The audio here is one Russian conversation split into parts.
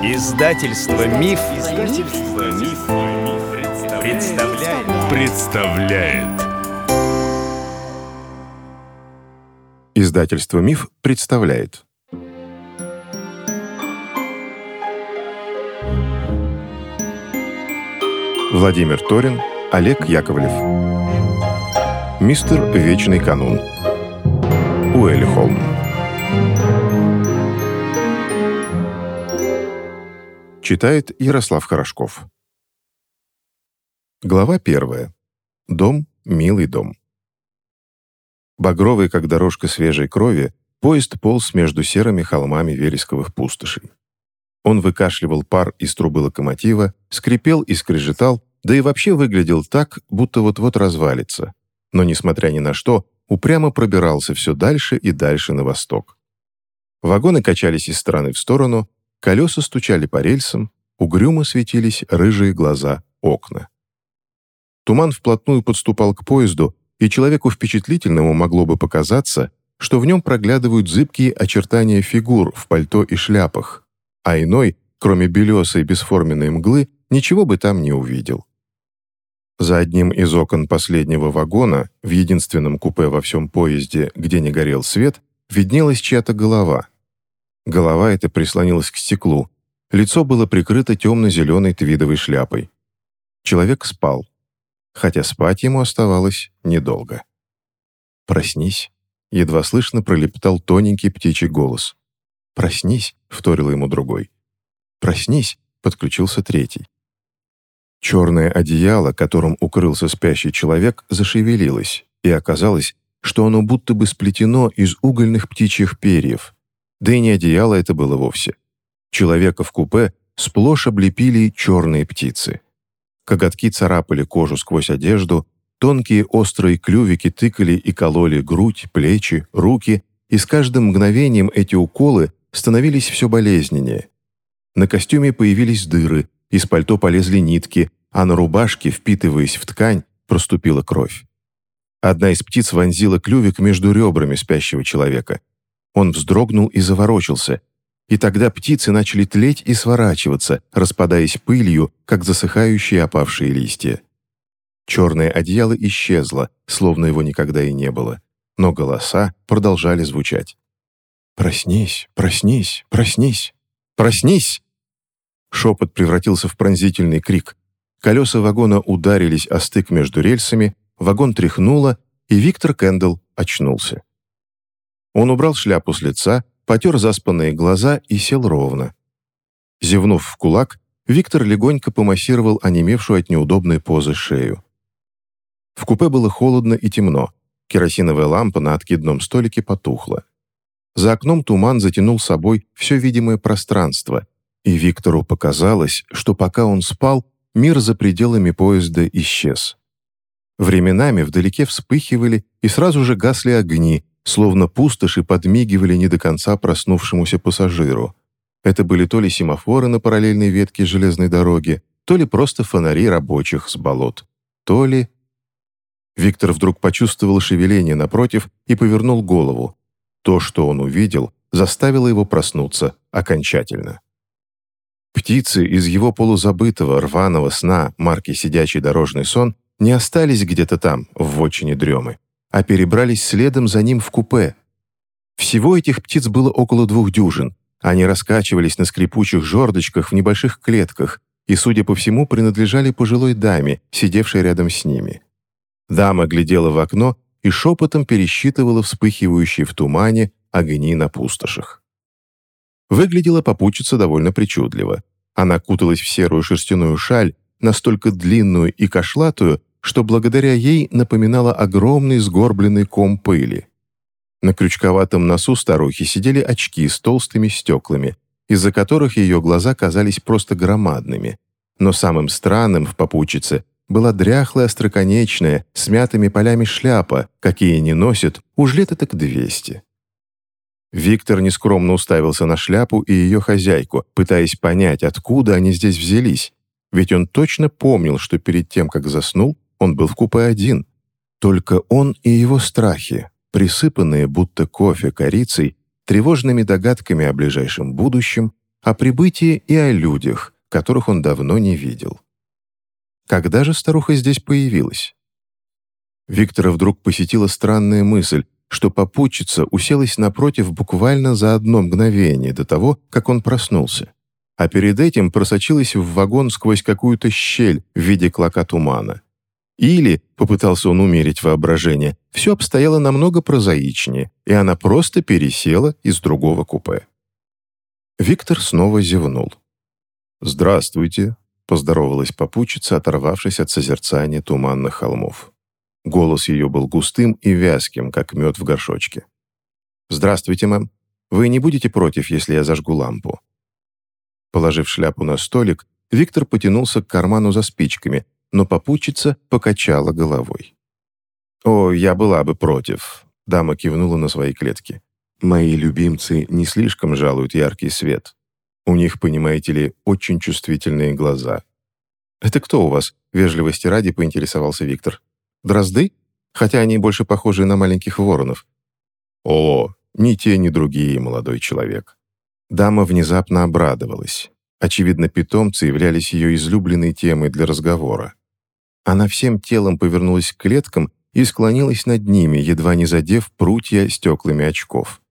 Издательство Миф, Издательство Миф, представляет. представляет. Издательство Миф представляет. Владимир Торин, Олег Яковлев. Мистер Вечный канун. Уэлли Холм. Читает Ярослав Хорошков. Глава первая. Дом, милый дом. Багровый, как дорожка свежей крови, поезд полз между серыми холмами вересковых пустошей. Он выкашливал пар из трубы локомотива, скрипел и скрежетал, да и вообще выглядел так, будто вот-вот развалится. Но, несмотря ни на что, упрямо пробирался все дальше и дальше на восток. Вагоны качались из стороны в сторону, Колеса стучали по рельсам, угрюмо светились рыжие глаза окна. Туман вплотную подступал к поезду, и человеку впечатлительному могло бы показаться, что в нем проглядывают зыбкие очертания фигур в пальто и шляпах, а иной, кроме белесой бесформенной мглы, ничего бы там не увидел. За одним из окон последнего вагона, в единственном купе во всем поезде, где не горел свет, виднелась чья-то голова — Голова эта прислонилась к стеклу. Лицо было прикрыто темно-зеленой твидовой шляпой. Человек спал. Хотя спать ему оставалось недолго. «Проснись», — едва слышно пролепетал тоненький птичий голос. «Проснись», — вторил ему другой. «Проснись», — подключился третий. Черное одеяло, которым укрылся спящий человек, зашевелилось, и оказалось, что оно будто бы сплетено из угольных птичьих перьев, да и не одеяло это было вовсе. Человека в купе сплошь облепили черные птицы. Коготки царапали кожу сквозь одежду, тонкие острые клювики тыкали и кололи грудь, плечи, руки, и с каждым мгновением эти уколы становились все болезненнее. На костюме появились дыры, из пальто полезли нитки, а на рубашке, впитываясь в ткань, проступила кровь. Одна из птиц вонзила клювик между ребрами спящего человека. Он вздрогнул и заворочился. И тогда птицы начали тлеть и сворачиваться, распадаясь пылью, как засыхающие опавшие листья. Черное одеяло исчезло, словно его никогда и не было. Но голоса продолжали звучать. «Проснись, проснись, проснись, проснись!» Шепот превратился в пронзительный крик. Колеса вагона ударились о стык между рельсами, вагон тряхнуло, и Виктор Кэндл очнулся. Он убрал шляпу с лица, потер заспанные глаза и сел ровно. Зевнув в кулак, Виктор легонько помассировал онемевшую от неудобной позы шею. В купе было холодно и темно. Керосиновая лампа на откидном столике потухла. За окном туман затянул собой все видимое пространство, и Виктору показалось, что пока он спал, мир за пределами поезда исчез. Временами вдалеке вспыхивали и сразу же гасли огни, словно пустоши подмигивали не до конца проснувшемуся пассажиру. Это были то ли семафоры на параллельной ветке железной дороги, то ли просто фонари рабочих с болот, то ли... Виктор вдруг почувствовал шевеление напротив и повернул голову. То, что он увидел, заставило его проснуться окончательно. Птицы из его полузабытого рваного сна марки «Сидячий дорожный сон» не остались где-то там, в вотчине дремы а перебрались следом за ним в купе. Всего этих птиц было около двух дюжин. Они раскачивались на скрипучих жердочках в небольших клетках и, судя по всему, принадлежали пожилой даме, сидевшей рядом с ними. Дама глядела в окно и шепотом пересчитывала вспыхивающие в тумане огни на пустошах. Выглядела попутчица довольно причудливо. Она куталась в серую шерстяную шаль, настолько длинную и кошлатую, что благодаря ей напоминала огромный сгорбленный ком пыли. На крючковатом носу старухи сидели очки с толстыми стеклами, из-за которых ее глаза казались просто громадными. Но самым странным в попутчице была дряхлая остроконечная, с мятыми полями шляпа, какие не носят уж лет так двести. Виктор нескромно уставился на шляпу и ее хозяйку, пытаясь понять, откуда они здесь взялись, ведь он точно помнил, что перед тем, как заснул, он был в купе один. Только он и его страхи, присыпанные будто кофе корицей, тревожными догадками о ближайшем будущем, о прибытии и о людях, которых он давно не видел. Когда же старуха здесь появилась? Виктора вдруг посетила странная мысль, что попутчица уселась напротив буквально за одно мгновение до того, как он проснулся, а перед этим просочилась в вагон сквозь какую-то щель в виде клока тумана. Или, попытался он умерить воображение, все обстояло намного прозаичнее, и она просто пересела из другого купе. Виктор снова зевнул. «Здравствуйте», — поздоровалась попутчица, оторвавшись от созерцания туманных холмов. Голос ее был густым и вязким, как мед в горшочке. «Здравствуйте, мэм. Вы не будете против, если я зажгу лампу?» Положив шляпу на столик, Виктор потянулся к карману за спичками, но попутчица покачала головой. «О, я была бы против», — дама кивнула на свои клетки. «Мои любимцы не слишком жалуют яркий свет. У них, понимаете ли, очень чувствительные глаза». «Это кто у вас?» — вежливости ради поинтересовался Виктор. Дрозды? Хотя они больше похожи на маленьких воронов. О, ни те, ни другие, молодой человек. Дама внезапно обрадовалась. Очевидно, питомцы являлись ее излюбленной темой для разговора. Она всем телом повернулась к клеткам и склонилась над ними, едва не задев прутья стеклами очков.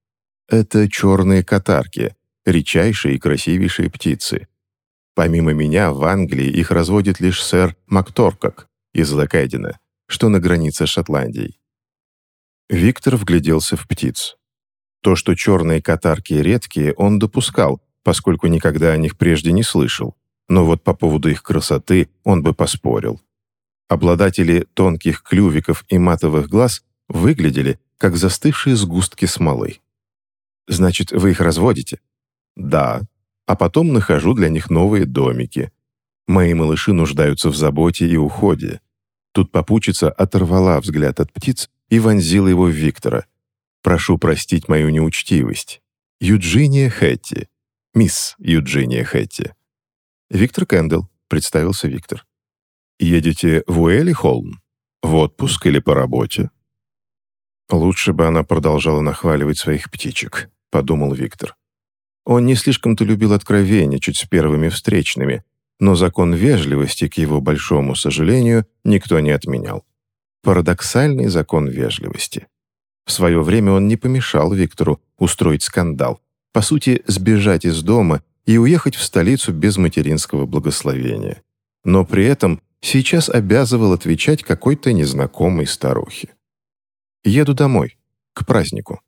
Это черные катарки, редчайшие и красивейшие птицы. Помимо меня, в Англии их разводит лишь сэр Макторкок из Лакайдена что на границе с Шотландией. Виктор вгляделся в птиц. То, что черные катарки редкие, он допускал, поскольку никогда о них прежде не слышал, но вот по поводу их красоты он бы поспорил. Обладатели тонких клювиков и матовых глаз выглядели, как застывшие сгустки смолы. «Значит, вы их разводите?» «Да. А потом нахожу для них новые домики. Мои малыши нуждаются в заботе и уходе. Тут попутчица оторвала взгляд от птиц и вонзила его в Виктора. «Прошу простить мою неучтивость. Юджиния Хэтти. Мисс Юджиния Хэтти». «Виктор Кэндл», — представился Виктор. «Едете в Уэлли Холм? В отпуск или по работе?» «Лучше бы она продолжала нахваливать своих птичек», — подумал Виктор. Он не слишком-то любил откровенничать с первыми встречными, но закон вежливости, к его большому сожалению, никто не отменял. Парадоксальный закон вежливости. В свое время он не помешал Виктору устроить скандал, по сути, сбежать из дома и уехать в столицу без материнского благословения. Но при этом сейчас обязывал отвечать какой-то незнакомой старухе. «Еду домой. К празднику».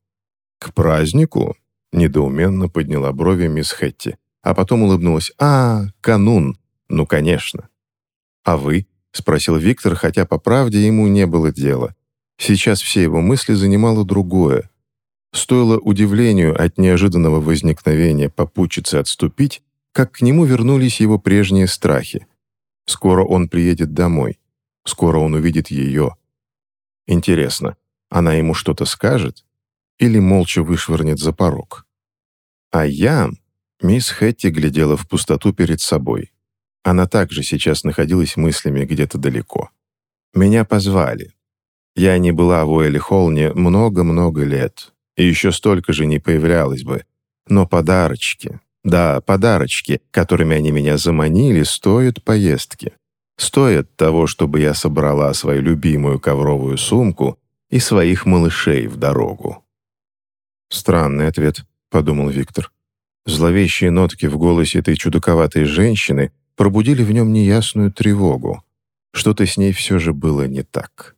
«К празднику?» — недоуменно подняла брови мисс Хетти а потом улыбнулась. «А, канун! Ну, конечно!» «А вы?» — спросил Виктор, хотя, по правде, ему не было дела. Сейчас все его мысли занимало другое. Стоило удивлению от неожиданного возникновения попутчицы отступить, как к нему вернулись его прежние страхи. Скоро он приедет домой. Скоро он увидит ее. Интересно, она ему что-то скажет? Или молча вышвырнет за порог? А я Мисс Хэтти глядела в пустоту перед собой. Она также сейчас находилась мыслями где-то далеко. «Меня позвали. Я не была в Уэлли-Холне много-много лет, и еще столько же не появлялась бы. Но подарочки, да, подарочки, которыми они меня заманили, стоят поездки. Стоят того, чтобы я собрала свою любимую ковровую сумку и своих малышей в дорогу». «Странный ответ», — подумал Виктор. Зловещие нотки в голосе этой чудаковатой женщины пробудили в нем неясную тревогу. Что-то с ней все же было не так.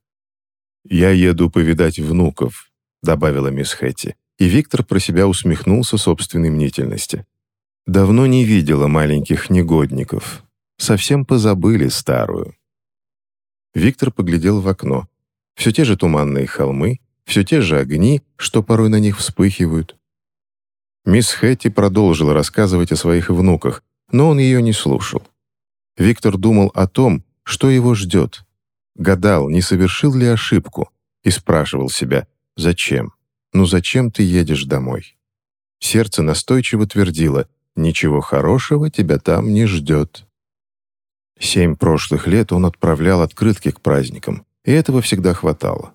«Я еду повидать внуков», — добавила мисс Хэтти, и Виктор про себя усмехнулся собственной мнительности. Давно не видела маленьких негодников. Совсем позабыли старую. Виктор поглядел в окно. Все те же туманные холмы, все те же огни, что порой на них вспыхивают, Мисс Хэтти продолжила рассказывать о своих внуках, но он ее не слушал. Виктор думал о том, что его ждет. Гадал, не совершил ли ошибку, и спрашивал себя, зачем? Ну зачем ты едешь домой? Сердце настойчиво твердило, ничего хорошего тебя там не ждет. Семь прошлых лет он отправлял открытки к праздникам, и этого всегда хватало.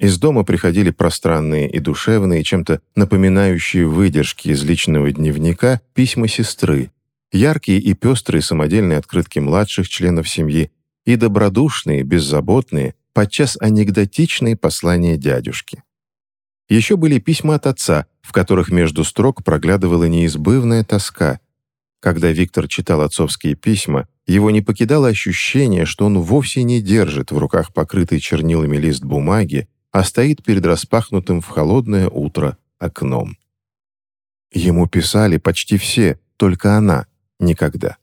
Из дома приходили пространные и душевные, чем-то напоминающие выдержки из личного дневника, письма сестры, яркие и пестрые самодельные открытки младших членов семьи и добродушные, беззаботные, подчас анекдотичные послания дядюшки. Еще были письма от отца, в которых между строк проглядывала неизбывная тоска. Когда Виктор читал отцовские письма, его не покидало ощущение, что он вовсе не держит в руках покрытый чернилами лист бумаги, а стоит перед распахнутым в холодное утро окном. Ему писали почти все, только она никогда.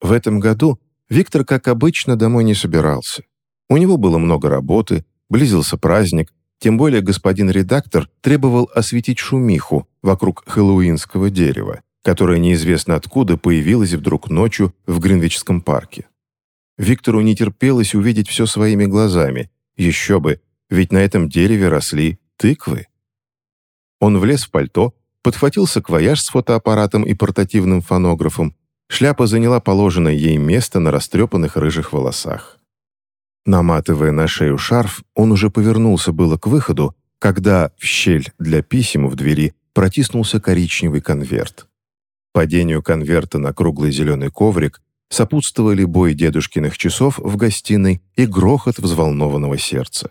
В этом году Виктор, как обычно, домой не собирался. У него было много работы, близился праздник, тем более господин редактор требовал осветить шумиху вокруг хэллоуинского дерева, которое неизвестно откуда появилось вдруг ночью в Гринвичском парке. Виктору не терпелось увидеть все своими глазами. Еще бы, ведь на этом дереве росли тыквы. Он влез в пальто, подхватил саквояж с фотоаппаратом и портативным фонографом. Шляпа заняла положенное ей место на растрепанных рыжих волосах. Наматывая на шею шарф, он уже повернулся было к выходу, когда в щель для писем в двери протиснулся коричневый конверт. Падению конверта на круглый зеленый коврик сопутствовали бой дедушкиных часов в гостиной и грохот взволнованного сердца.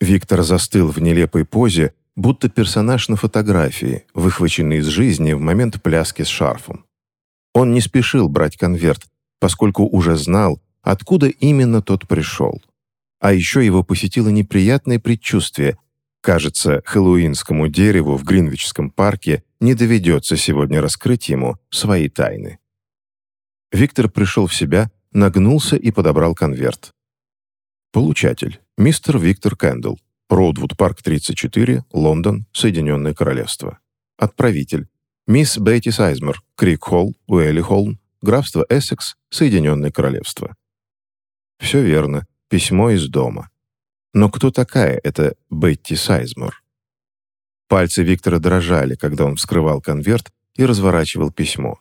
Виктор застыл в нелепой позе, будто персонаж на фотографии, выхваченный из жизни в момент пляски с шарфом. Он не спешил брать конверт, поскольку уже знал, откуда именно тот пришел. А еще его посетило неприятное предчувствие. Кажется, хэллоуинскому дереву в Гринвичском парке не доведется сегодня раскрыть ему свои тайны. Виктор пришел в себя, нагнулся и подобрал конверт. Получатель. Мистер Виктор Кэндл. Роудвуд Парк 34, Лондон, Соединенное Королевство. Отправитель. Мисс Бетти Сайзмер, Крик Холл, Уэлли Холм, графство Эссекс, Соединенное Королевство. Все верно, письмо из дома. Но кто такая эта Бетти Сайзмор? Пальцы Виктора дрожали, когда он вскрывал конверт и разворачивал письмо.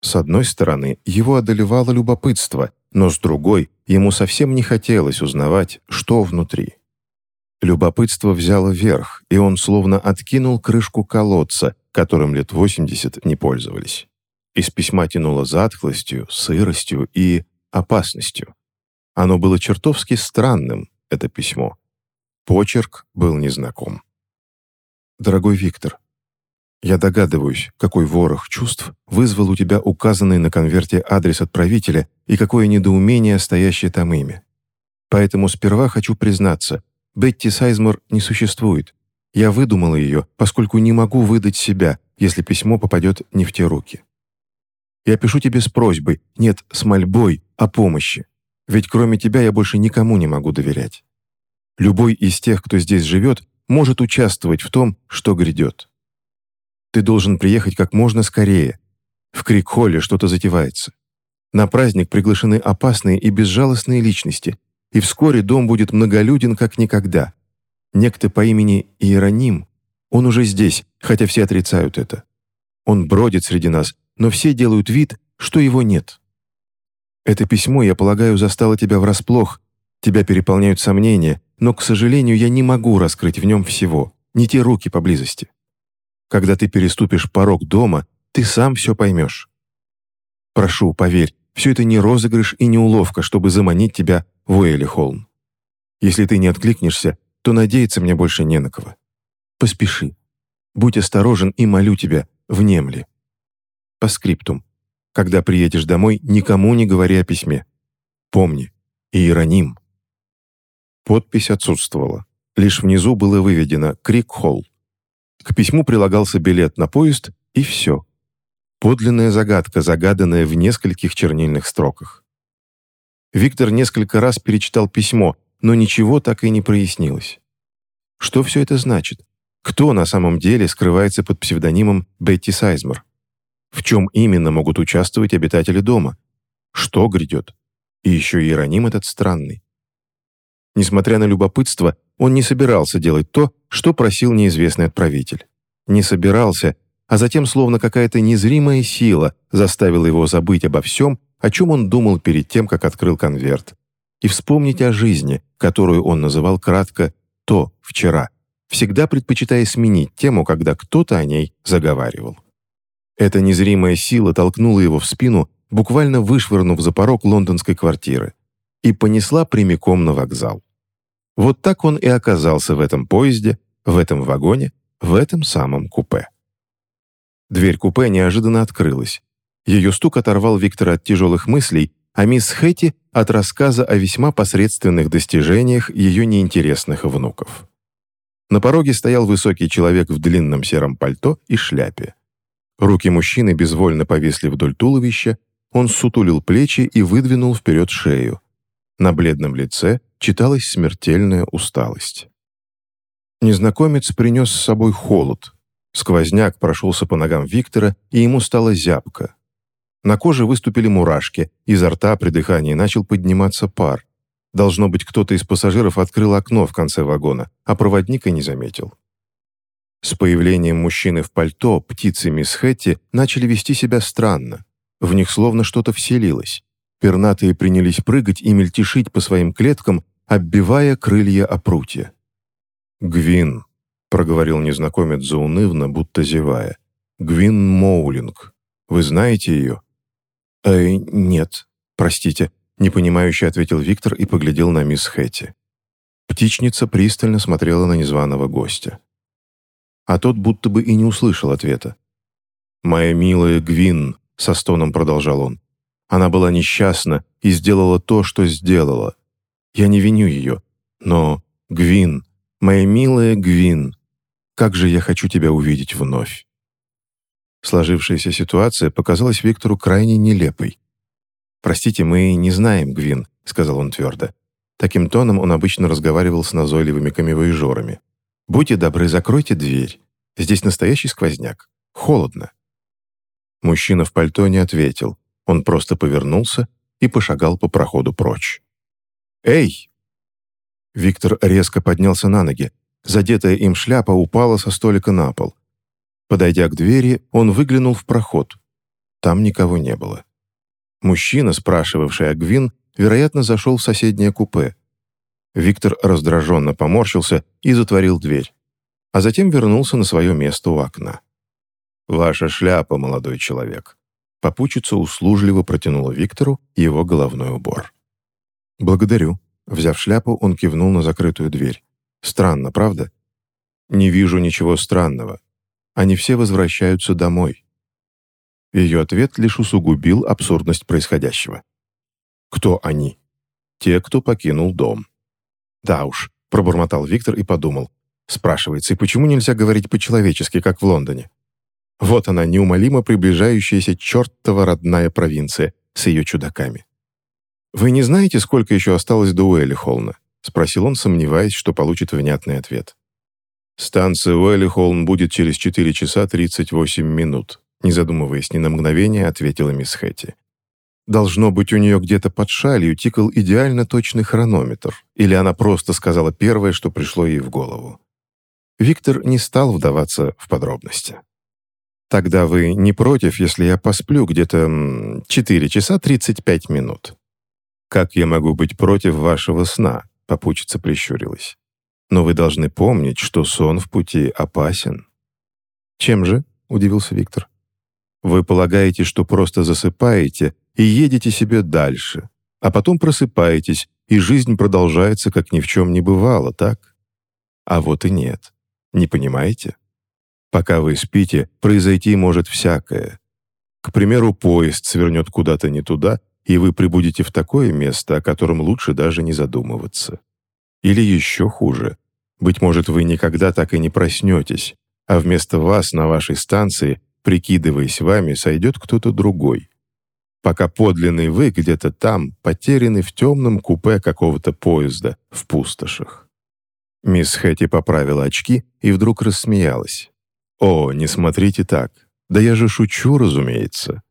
С одной стороны, его одолевало любопытство, но с другой, ему совсем не хотелось узнавать, что внутри. Любопытство взяло верх, и он словно откинул крышку колодца, которым лет 80 не пользовались. Из письма тянуло затхлостью, сыростью и опасностью. Оно было чертовски странным, это письмо. Почерк был незнаком. «Дорогой Виктор, я догадываюсь, какой ворох чувств вызвал у тебя указанный на конверте адрес отправителя и какое недоумение, стоящее там имя. Поэтому сперва хочу признаться, Бетти Сайзмор не существует. Я выдумала ее, поскольку не могу выдать себя, если письмо попадет не в те руки. Я пишу тебе с просьбой, нет, с мольбой о помощи. Ведь кроме тебя я больше никому не могу доверять. Любой из тех, кто здесь живет, может участвовать в том, что грядет. Ты должен приехать как можно скорее. В Крик-холле что-то затевается. На праздник приглашены опасные и безжалостные личности, и вскоре дом будет многолюден, как никогда. Некто по имени Иероним, он уже здесь, хотя все отрицают это. Он бродит среди нас, но все делают вид, что его нет. Это письмо, я полагаю, застало тебя врасплох, тебя переполняют сомнения, но, к сожалению, я не могу раскрыть в нем всего, не те руки поблизости. Когда ты переступишь порог дома, ты сам все поймешь. Прошу, поверь, все это не розыгрыш и не уловка, чтобы заманить тебя в Уэлли Холм. Если ты не откликнешься, то надеяться мне больше не на кого. Поспеши. Будь осторожен и молю тебя, внемли. По скриптум. Когда приедешь домой, никому не говори о письме. Помни, Иероним. Подпись отсутствовала. Лишь внизу было выведено «Крик-холл». К письму прилагался билет на поезд, и все. Подлинная загадка, загаданная в нескольких чернильных строках. Виктор несколько раз перечитал письмо, но ничего так и не прояснилось. Что все это значит? Кто на самом деле скрывается под псевдонимом Бетти Сайзмер? В чем именно могут участвовать обитатели дома? Что грядет? И еще Иероним этот странный. Несмотря на любопытство, он не собирался делать то, что просил неизвестный отправитель. Не собирался, а затем словно какая-то незримая сила заставила его забыть обо всем, о чем он думал перед тем, как открыл конверт. и вспомнить о жизни, которую он называл кратко «то, вчера», всегда предпочитая сменить тему, когда кто-то о ней заговаривал. Эта незримая сила толкнула его в спину, буквально вышвырнув за порог лондонской квартиры, и понесла прямиком на вокзал. Вот так он и оказался в этом поезде, в этом вагоне, в этом самом купе. Дверь купе неожиданно открылась. Ее стук оторвал Виктора от тяжелых мыслей, а мисс Хэти — от рассказа о весьма посредственных достижениях ее неинтересных внуков. На пороге стоял высокий человек в длинном сером пальто и шляпе. Руки мужчины безвольно повисли вдоль туловища, он сутулил плечи и выдвинул вперед шею. На бледном лице читалась смертельная усталость. Незнакомец принес с собой холод. Сквозняк прошелся по ногам Виктора, и ему стало зябко. На коже выступили мурашки, изо рта при дыхании начал подниматься пар. Должно быть, кто-то из пассажиров открыл окно в конце вагона, а проводник и не заметил. С появлением мужчины в пальто птицы мисс Хэтти начали вести себя странно. В них словно что-то вселилось. Пернатые принялись прыгать и мельтешить по своим клеткам, оббивая крылья о прутья. «Гвин», — проговорил незнакомец заунывно, будто зевая. «Гвин Моулинг. Вы знаете ее?» «Э, нет, простите», — непонимающе ответил Виктор и поглядел на мисс Хэтти. Птичница пристально смотрела на незваного гостя а тот будто бы и не услышал ответа. «Моя милая Гвин», — со стоном продолжал он, «она была несчастна и сделала то, что сделала. Я не виню ее, но, Гвин, моя милая Гвин, как же я хочу тебя увидеть вновь». Сложившаяся ситуация показалась Виктору крайне нелепой. «Простите, мы не знаем, Гвин», — сказал он твердо. Таким тоном он обычно разговаривал с назойливыми камевоежорами. «Будьте добры, закройте дверь. Здесь настоящий сквозняк. Холодно». Мужчина в пальто не ответил. Он просто повернулся и пошагал по проходу прочь. «Эй!» Виктор резко поднялся на ноги. Задетая им шляпа упала со столика на пол. Подойдя к двери, он выглянул в проход. Там никого не было. Мужчина, спрашивавший о Гвин, вероятно, зашел в соседнее купе. Виктор раздраженно поморщился и затворил дверь, а затем вернулся на свое место у окна. «Ваша шляпа, молодой человек», Попутчица услужливо протянула Виктору его головной убор. «Благодарю». Взяв шляпу, он кивнул на закрытую дверь. «Странно, правда?» «Не вижу ничего странного. Они все возвращаются домой». Ее ответ лишь усугубил абсурдность происходящего. «Кто они?» «Те, кто покинул дом». «Да уж», — пробормотал Виктор и подумал. Спрашивается, и почему нельзя говорить по-человечески, как в Лондоне? Вот она, неумолимо приближающаяся чертова родная провинция с ее чудаками. «Вы не знаете, сколько еще осталось до Уэлли Холна?» — спросил он, сомневаясь, что получит внятный ответ. «Станция Уэлли Холн будет через 4 часа 38 минут», не задумываясь ни на мгновение, ответила мисс Хэти. Должно быть, у нее где-то под шалью тикал идеально точный хронометр, или она просто сказала первое, что пришло ей в голову. Виктор не стал вдаваться в подробности. «Тогда вы не против, если я посплю где-то 4 часа 35 минут?» «Как я могу быть против вашего сна?» — попутчица прищурилась. «Но вы должны помнить, что сон в пути опасен». «Чем же?» — удивился Виктор. «Вы полагаете, что просто засыпаете и едете себе дальше, а потом просыпаетесь, и жизнь продолжается, как ни в чем не бывало, так? А вот и нет. Не понимаете? Пока вы спите, произойти может всякое. К примеру, поезд свернет куда-то не туда, и вы прибудете в такое место, о котором лучше даже не задумываться. Или еще хуже. Быть может, вы никогда так и не проснетесь, а вместо вас на вашей станции, прикидываясь вами, сойдет кто-то другой пока подлинный вы где-то там, потеряны в темном купе какого-то поезда в пустошах. Мисс Хэти поправила очки и вдруг рассмеялась. «О, не смотрите так. Да я же шучу, разумеется.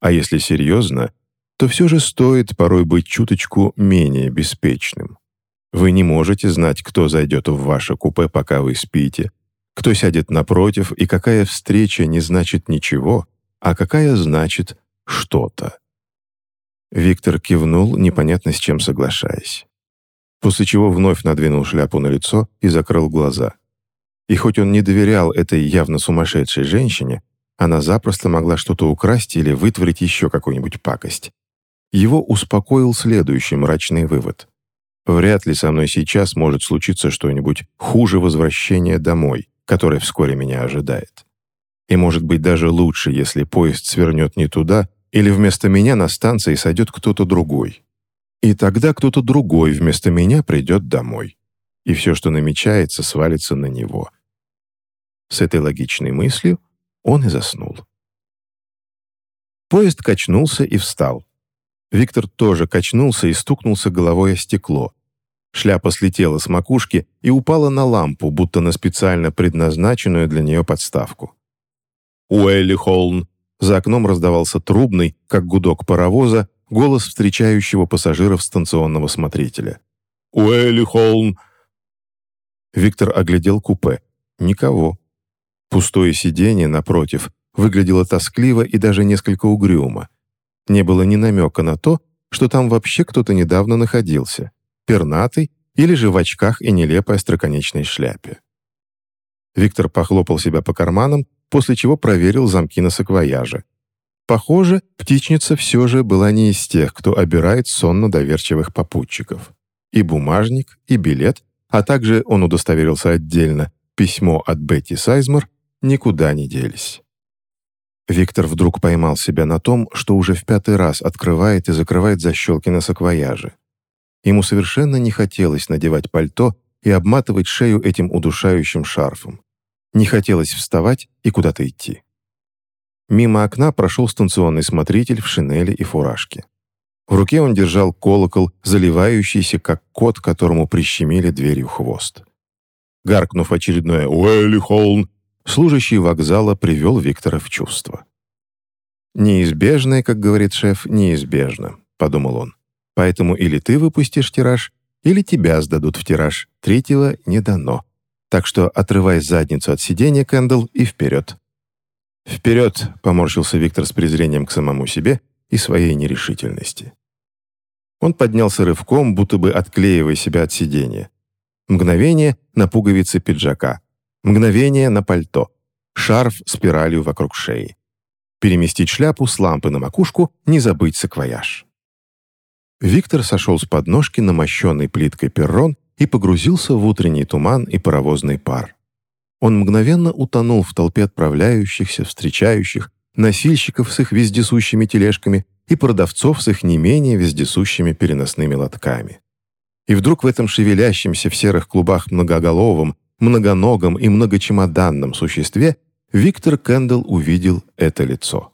А если серьезно, то все же стоит порой быть чуточку менее беспечным. Вы не можете знать, кто зайдет в ваше купе, пока вы спите, кто сядет напротив и какая встреча не значит ничего, а какая значит что-то. Виктор кивнул, непонятно с чем соглашаясь. После чего вновь надвинул шляпу на лицо и закрыл глаза. И хоть он не доверял этой явно сумасшедшей женщине, она запросто могла что-то украсть или вытворить еще какую-нибудь пакость. Его успокоил следующий мрачный вывод. Вряд ли со мной сейчас может случиться что-нибудь хуже возвращения домой, которое вскоре меня ожидает. И может быть даже лучше, если поезд свернет не туда, или вместо меня на станции сойдет кто-то другой. И тогда кто-то другой вместо меня придет домой. И все, что намечается, свалится на него. С этой логичной мыслью он и заснул. Поезд качнулся и встал. Виктор тоже качнулся и стукнулся головой о стекло. Шляпа слетела с макушки и упала на лампу, будто на специально предназначенную для нее подставку. «Уэлли Холн!» За окном раздавался трубный, как гудок паровоза, голос встречающего пассажиров станционного смотрителя. «Уэлли Холн!» Виктор оглядел купе. Никого. Пустое сиденье, напротив, выглядело тоскливо и даже несколько угрюмо. Не было ни намека на то, что там вообще кто-то недавно находился, пернатый или же в очках и нелепой остроконечной шляпе. Виктор похлопал себя по карманам, после чего проверил замки на саквояже. Похоже, птичница все же была не из тех, кто обирает сонно-доверчивых попутчиков. И бумажник, и билет, а также, он удостоверился отдельно, письмо от Бетти Сайзмер никуда не делись. Виктор вдруг поймал себя на том, что уже в пятый раз открывает и закрывает защелки на саквояже. Ему совершенно не хотелось надевать пальто и обматывать шею этим удушающим шарфом. Не хотелось вставать и куда-то идти. Мимо окна прошел станционный смотритель в шинели и фуражке. В руке он держал колокол, заливающийся, как кот, которому прищемили дверью хвост. Гаркнув очередное «Уэлли Холн», служащий вокзала привел Виктора в чувство. «Неизбежное, как говорит шеф, неизбежно», — подумал он. «Поэтому или ты выпустишь тираж, или тебя сдадут в тираж. Третьего не дано. Так что отрывай задницу от сиденья, Кэндл, и вперед». «Вперед!» — поморщился Виктор с презрением к самому себе и своей нерешительности. Он поднялся рывком, будто бы отклеивая себя от сиденья. Мгновение на пуговице пиджака. Мгновение на пальто. Шарф спиралью вокруг шеи. Переместить шляпу с лампы на макушку, не забыть саквояж. Виктор сошел с подножки на мощенный плиткой перрон и погрузился в утренний туман и паровозный пар. Он мгновенно утонул в толпе отправляющихся, встречающих, носильщиков с их вездесущими тележками и продавцов с их не менее вездесущими переносными лотками. И вдруг в этом шевелящемся в серых клубах многоголовом, многоногом и многочемоданном существе Виктор Кэндалл увидел это лицо.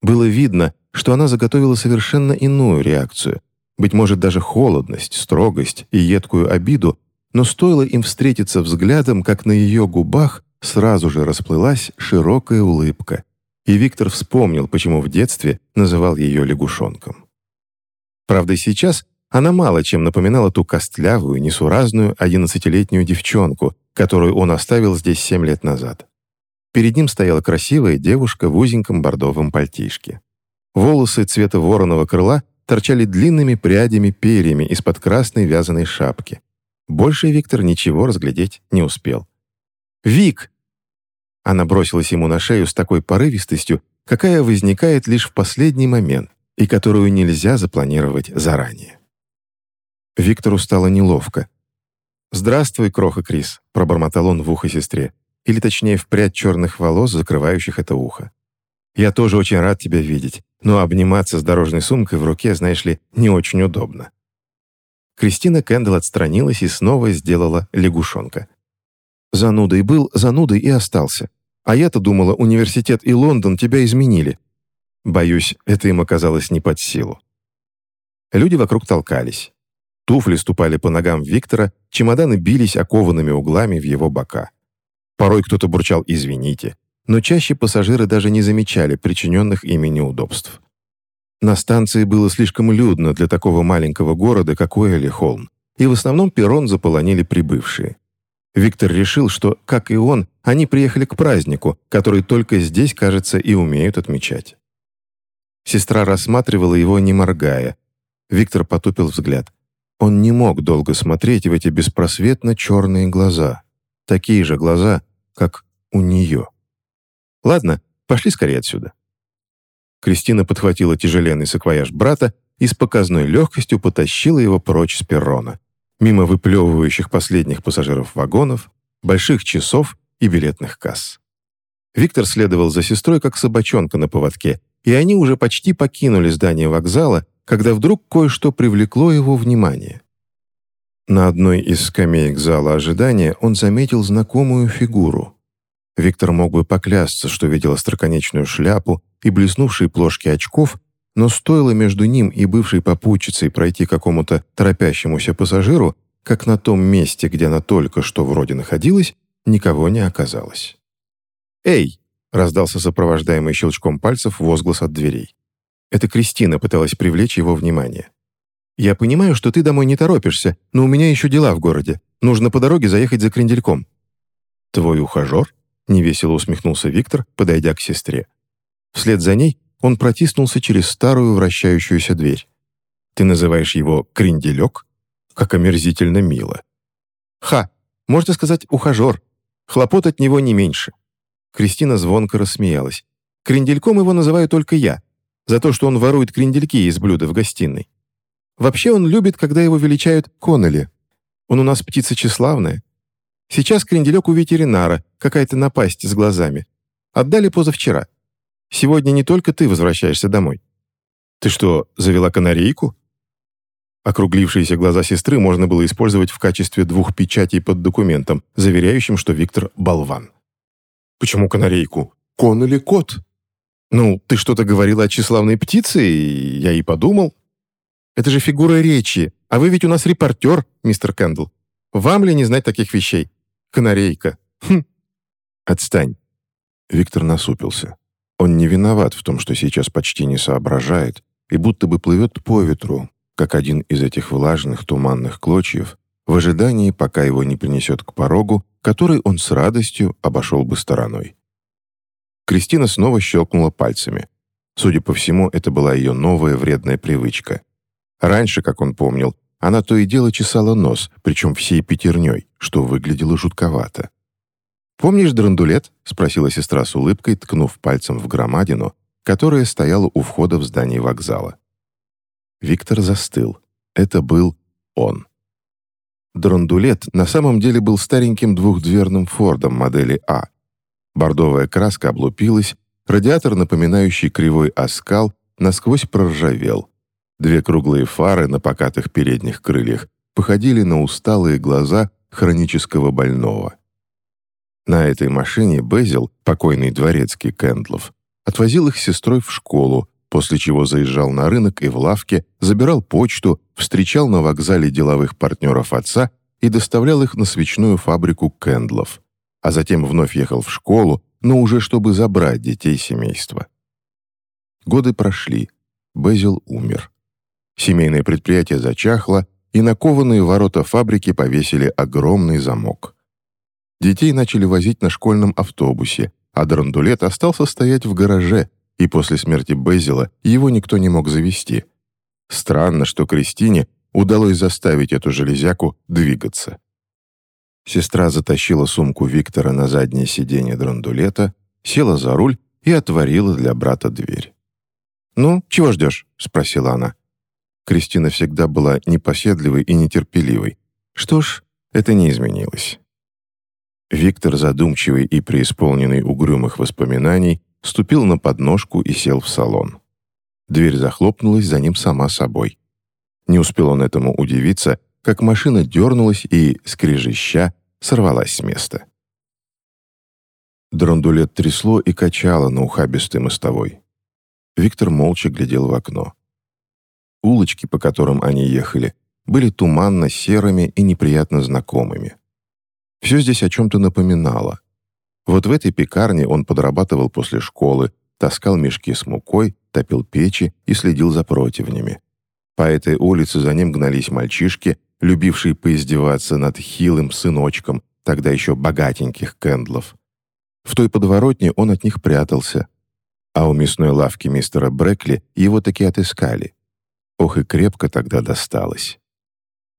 Было видно, что она заготовила совершенно иную реакцию, быть может, даже холодность, строгость и едкую обиду, но стоило им встретиться взглядом, как на ее губах сразу же расплылась широкая улыбка, и Виктор вспомнил, почему в детстве называл ее лягушонком. Правда, сейчас она мало чем напоминала ту костлявую, несуразную одиннадцатилетнюю девчонку, которую он оставил здесь семь лет назад. Перед ним стояла красивая девушка в узеньком бордовом пальтишке. Волосы цвета вороного крыла торчали длинными прядями перьями из-под красной вязаной шапки. Больше Виктор ничего разглядеть не успел. «Вик!» Она бросилась ему на шею с такой порывистостью, какая возникает лишь в последний момент и которую нельзя запланировать заранее. Виктору стало неловко. «Здравствуй, кроха Крис», — пробормотал он в ухо сестре, или точнее в прядь черных волос, закрывающих это ухо. «Я тоже очень рад тебя видеть, но обниматься с дорожной сумкой в руке, знаешь ли, не очень удобно». Кристина Кэндалл отстранилась и снова сделала лягушонка. «Занудой был, занудой и остался. А я-то думала, университет и Лондон тебя изменили». Боюсь, это им оказалось не под силу. Люди вокруг толкались. Туфли ступали по ногам Виктора, чемоданы бились окованными углами в его бока. Порой кто-то бурчал «извините», но чаще пассажиры даже не замечали причиненных ими неудобств. На станции было слишком людно для такого маленького города, как Уэлли-Холм, и в основном перрон заполонили прибывшие. Виктор решил, что, как и он, они приехали к празднику, который только здесь, кажется, и умеют отмечать. Сестра рассматривала его, не моргая. Виктор потупил взгляд. Он не мог долго смотреть в эти беспросветно черные глаза. Такие же глаза, как у нее. «Ладно, пошли скорее отсюда». Кристина подхватила тяжеленный саквояж брата и с показной легкостью потащила его прочь с перрона, мимо выплевывающих последних пассажиров вагонов, больших часов и билетных касс. Виктор следовал за сестрой, как собачонка на поводке, и они уже почти покинули здание вокзала, когда вдруг кое-что привлекло его внимание. На одной из скамеек зала ожидания он заметил знакомую фигуру. Виктор мог бы поклясться, что видел остроконечную шляпу и блеснувшие плошки очков, но стоило между ним и бывшей попутчицей пройти какому-то торопящемуся пассажиру, как на том месте, где она только что вроде находилась, никого не оказалось. «Эй!» — раздался сопровождаемый щелчком пальцев возглас от дверей. Это Кристина пыталась привлечь его внимание. «Я понимаю, что ты домой не торопишься, но у меня еще дела в городе. Нужно по дороге заехать за крендельком». «Твой ухажер?» — невесело усмехнулся Виктор, подойдя к сестре. Вслед за ней он протиснулся через старую вращающуюся дверь. «Ты называешь его кренделек? Как омерзительно мило». «Ха! Можно сказать, ухажер. Хлопот от него не меньше». Кристина звонко рассмеялась. «Крендельком его называю только я, за то, что он ворует крендельки из блюда в гостиной. Вообще он любит, когда его величают Коннелли. Он у нас птица тщеславная. Сейчас кренделек у ветеринара, какая-то напасть с глазами. Отдали позавчера. Сегодня не только ты возвращаешься домой. Ты что, завела канарейку? Округлившиеся глаза сестры можно было использовать в качестве двух печатей под документом, заверяющим, что Виктор – болван. «Почему канарейку? Кон или кот?» «Ну, ты что-то говорила о тщеславной птице, и я и подумал. Это же фигура речи, а вы ведь у нас репортер, мистер Кэндл. Вам ли не знать таких вещей? Канарейка. Хм. Отстань». Виктор насупился. Он не виноват в том, что сейчас почти не соображает и будто бы плывет по ветру, как один из этих влажных туманных клочьев, в ожидании, пока его не принесет к порогу, который он с радостью обошел бы стороной. Кристина снова щелкнула пальцами. Судя по всему, это была ее новая вредная привычка. Раньше, как он помнил, она то и дело чесала нос, причем всей пятерней, что выглядело жутковато. «Помнишь драндулет?» — спросила сестра с улыбкой, ткнув пальцем в громадину, которая стояла у входа в здание вокзала. Виктор застыл. Это был он. Драндулет на самом деле был стареньким двухдверным Фордом модели А, Бордовая краска облупилась, радиатор, напоминающий кривой оскал, насквозь проржавел. Две круглые фары на покатых передних крыльях походили на усталые глаза хронического больного. На этой машине Безил, покойный дворецкий Кэндлов, отвозил их сестрой в школу, после чего заезжал на рынок и в лавке, забирал почту, встречал на вокзале деловых партнеров отца и доставлял их на свечную фабрику Кэндлов а затем вновь ехал в школу, но уже чтобы забрать детей семейства. Годы прошли. Безил умер. Семейное предприятие зачахло, и на кованые ворота фабрики повесили огромный замок. Детей начали возить на школьном автобусе, а драндулет остался стоять в гараже, и после смерти Безила его никто не мог завести. Странно, что Кристине удалось заставить эту железяку двигаться. Сестра затащила сумку Виктора на заднее сиденье драндулета, села за руль и отворила для брата дверь. «Ну, чего ждешь?» — спросила она. Кристина всегда была непоседливой и нетерпеливой. Что ж, это не изменилось. Виктор, задумчивый и преисполненный угрюмых воспоминаний, ступил на подножку и сел в салон. Дверь захлопнулась за ним сама собой. Не успел он этому удивиться, как машина дернулась и, скрежеща, сорвалась с места. Драндулет трясло и качало на ухабистой мостовой. Виктор молча глядел в окно. Улочки, по которым они ехали, были туманно-серыми и неприятно знакомыми. Все здесь о чем-то напоминало. Вот в этой пекарне он подрабатывал после школы, таскал мешки с мукой, топил печи и следил за противнями. По этой улице за ним гнались мальчишки, любивший поиздеваться над хилым сыночком, тогда еще богатеньких Кэндлов. В той подворотне он от них прятался. А у мясной лавки мистера Брекли его таки отыскали. Ох и крепко тогда досталось.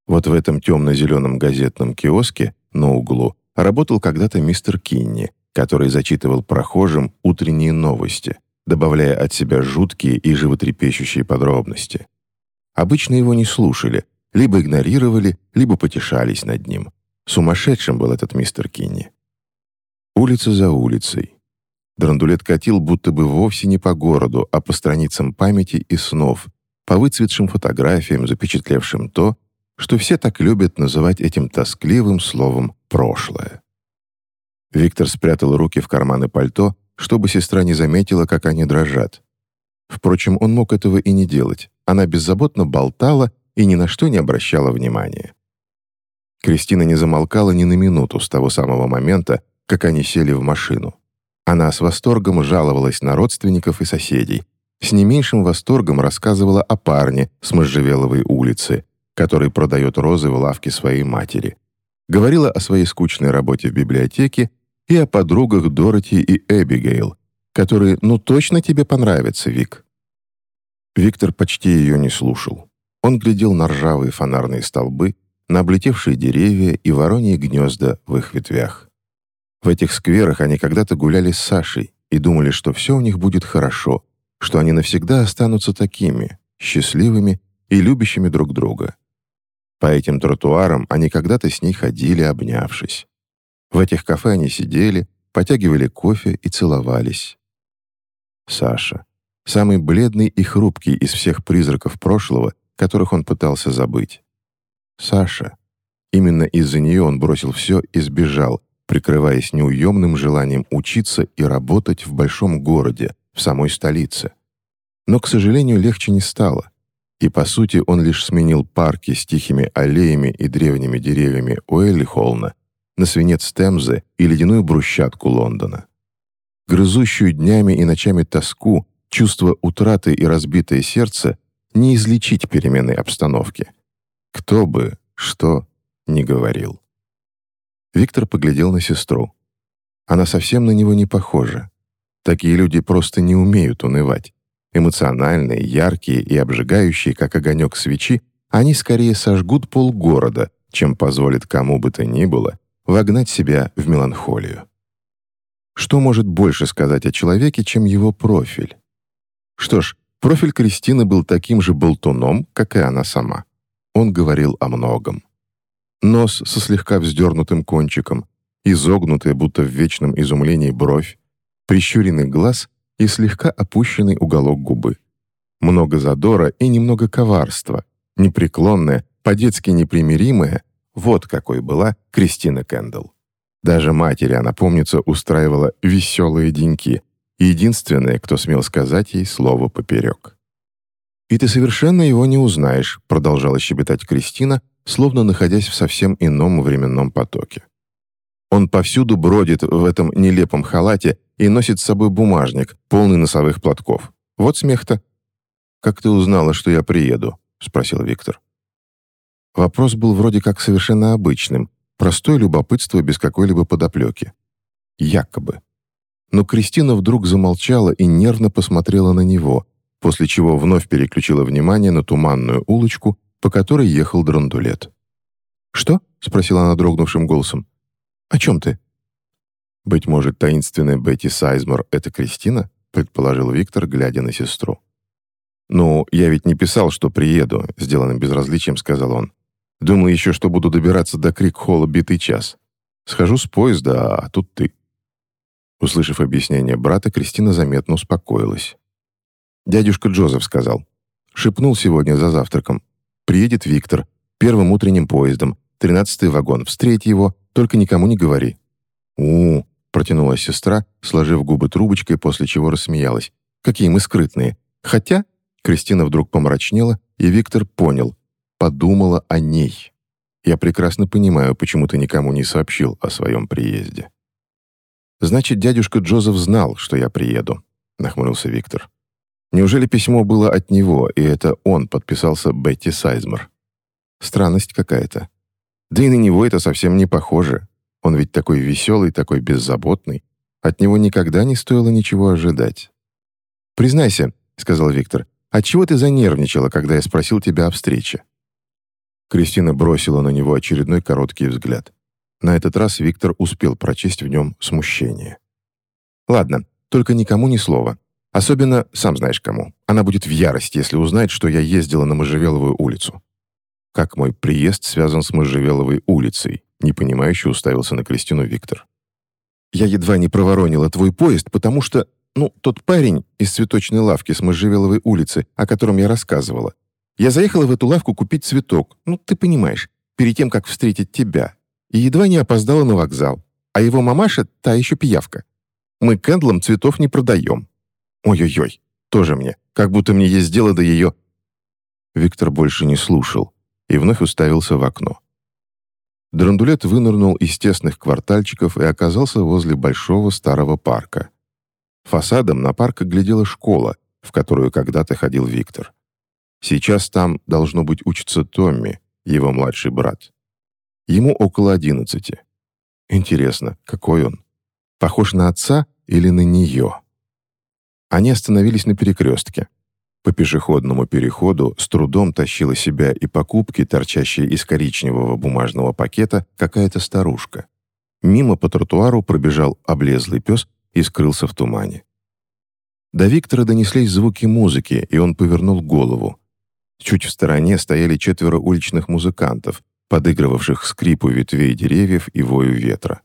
Вот в этом темно-зеленом газетном киоске на углу работал когда-то мистер Кинни, который зачитывал прохожим утренние новости, добавляя от себя жуткие и животрепещущие подробности. Обычно его не слушали, либо игнорировали, либо потешались над ним. Сумасшедшим был этот мистер Кинни. Улица за улицей. Драндулет катил будто бы вовсе не по городу, а по страницам памяти и снов, по выцветшим фотографиям, запечатлевшим то, что все так любят называть этим тоскливым словом «прошлое». Виктор спрятал руки в карманы пальто, чтобы сестра не заметила, как они дрожат. Впрочем, он мог этого и не делать. Она беззаботно болтала и ни на что не обращала внимания. Кристина не замолкала ни на минуту с того самого момента, как они сели в машину. Она с восторгом жаловалась на родственников и соседей. С не меньшим восторгом рассказывала о парне с Можжевеловой улицы, который продает розы в лавке своей матери. Говорила о своей скучной работе в библиотеке и о подругах Дороти и Эбигейл, которые «ну точно тебе понравятся, Вик». Виктор почти ее не слушал. Он глядел на ржавые фонарные столбы, на облетевшие деревья и вороньи гнезда в их ветвях. В этих скверах они когда-то гуляли с Сашей и думали, что все у них будет хорошо, что они навсегда останутся такими, счастливыми и любящими друг друга. По этим тротуарам они когда-то с ней ходили, обнявшись. В этих кафе они сидели, потягивали кофе и целовались. Саша. Самый бледный и хрупкий из всех призраков прошлого, которых он пытался забыть. Саша. Именно из-за нее он бросил все и сбежал, прикрываясь неуемным желанием учиться и работать в большом городе, в самой столице. Но, к сожалению, легче не стало. И, по сути, он лишь сменил парки с тихими аллеями и древними деревьями Уэлли-Холна на свинец Темзы и ледяную брусчатку Лондона. Грызущую днями и ночами тоску, чувство утраты и разбитое сердце не излечить переменной обстановки. Кто бы, что, не говорил. Виктор поглядел на сестру. Она совсем на него не похожа. Такие люди просто не умеют унывать. Эмоциональные, яркие и обжигающие, как огонек свечи, они скорее сожгут полгорода, чем позволят кому бы то ни было вогнать себя в меланхолию. Что может больше сказать о человеке, чем его профиль? Что ж, профиль Кристины был таким же болтуном, как и она сама. Он говорил о многом. Нос со слегка вздернутым кончиком, изогнутая, будто в вечном изумлении бровь, прищуренный глаз и слегка опущенный уголок губы. Много задора и немного коварства, непреклонное, по-детски непримиримое, вот какой была Кристина Кэндалл. Даже матери она, помнится, устраивала веселые деньки, единственная, кто смел сказать ей слово поперек. «И ты совершенно его не узнаешь», продолжала щебетать Кристина, словно находясь в совсем ином временном потоке. Он повсюду бродит в этом нелепом халате и носит с собой бумажник, полный носовых платков. Вот смех-то. «Как ты узнала, что я приеду?» — спросил Виктор. Вопрос был вроде как совершенно обычным, простое любопытство без какой-либо подоплеки. Якобы. Но Кристина вдруг замолчала и нервно посмотрела на него, после чего вновь переключила внимание на туманную улочку, по которой ехал драндулет. «Что?» — спросила она дрогнувшим голосом. «О чем ты?» «Быть может, таинственная Бетти Сайзмор — это Кристина?» — предположил Виктор, глядя на сестру. «Ну, я ведь не писал, что приеду», — сделанным безразличием сказал он. Думал еще, что буду добираться до Крик-холла битый час. Схожу с поезда, а тут ты». Услышав объяснение брата, Кристина заметно успокоилась. Дядюшка Джозеф сказал. Шепнул сегодня за завтраком. «Приедет Виктор. Первым утренним поездом. Тринадцатый вагон. Встреть его. Только никому не говори». «У-у-у», протянула сестра, сложив губы трубочкой, после чего рассмеялась. «Какие мы скрытные. Хотя...» Кристина вдруг помрачнела, и Виктор понял подумала о ней. Я прекрасно понимаю, почему ты никому не сообщил о своем приезде». «Значит, дядюшка Джозеф знал, что я приеду», — нахмурился Виктор. «Неужели письмо было от него, и это он подписался Бетти Сайзмер? Странность какая-то. Да и на него это совсем не похоже. Он ведь такой веселый, такой беззаботный. От него никогда не стоило ничего ожидать. «Признайся», — сказал Виктор, «отчего ты занервничала, когда я спросил тебя о встрече?» Кристина бросила на него очередной короткий взгляд. На этот раз Виктор успел прочесть в нем смущение. «Ладно, только никому ни слова. Особенно, сам знаешь кому. Она будет в ярости, если узнает, что я ездила на Можжевеловую улицу». «Как мой приезд связан с Можжевеловой улицей?» Непонимающе уставился на Кристину Виктор. «Я едва не проворонила твой поезд, потому что, ну, тот парень из цветочной лавки с Можжевеловой улицы, о котором я рассказывала. Я заехала в эту лавку купить цветок, ну, ты понимаешь, перед тем, как встретить тебя, и едва не опоздала на вокзал. А его мамаша — та еще пиявка. Мы Кэндлом цветов не продаем. Ой-ой-ой, тоже мне, как будто мне есть дело до ее...» Виктор больше не слушал и вновь уставился в окно. Драндулет вынырнул из тесных квартальчиков и оказался возле большого старого парка. Фасадом на парк глядела школа, в которую когда-то ходил Виктор. Сейчас там, должно быть, учится Томми, его младший брат. Ему около одиннадцати. Интересно, какой он? Похож на отца или на нее? Они остановились на перекрестке. По пешеходному переходу с трудом тащила себя и покупки, торчащие из коричневого бумажного пакета, какая-то старушка. Мимо по тротуару пробежал облезлый пес и скрылся в тумане. До Виктора донеслись звуки музыки, и он повернул голову. Чуть в стороне стояли четверо уличных музыкантов, подыгрывавших скрипу ветвей деревьев и вою ветра.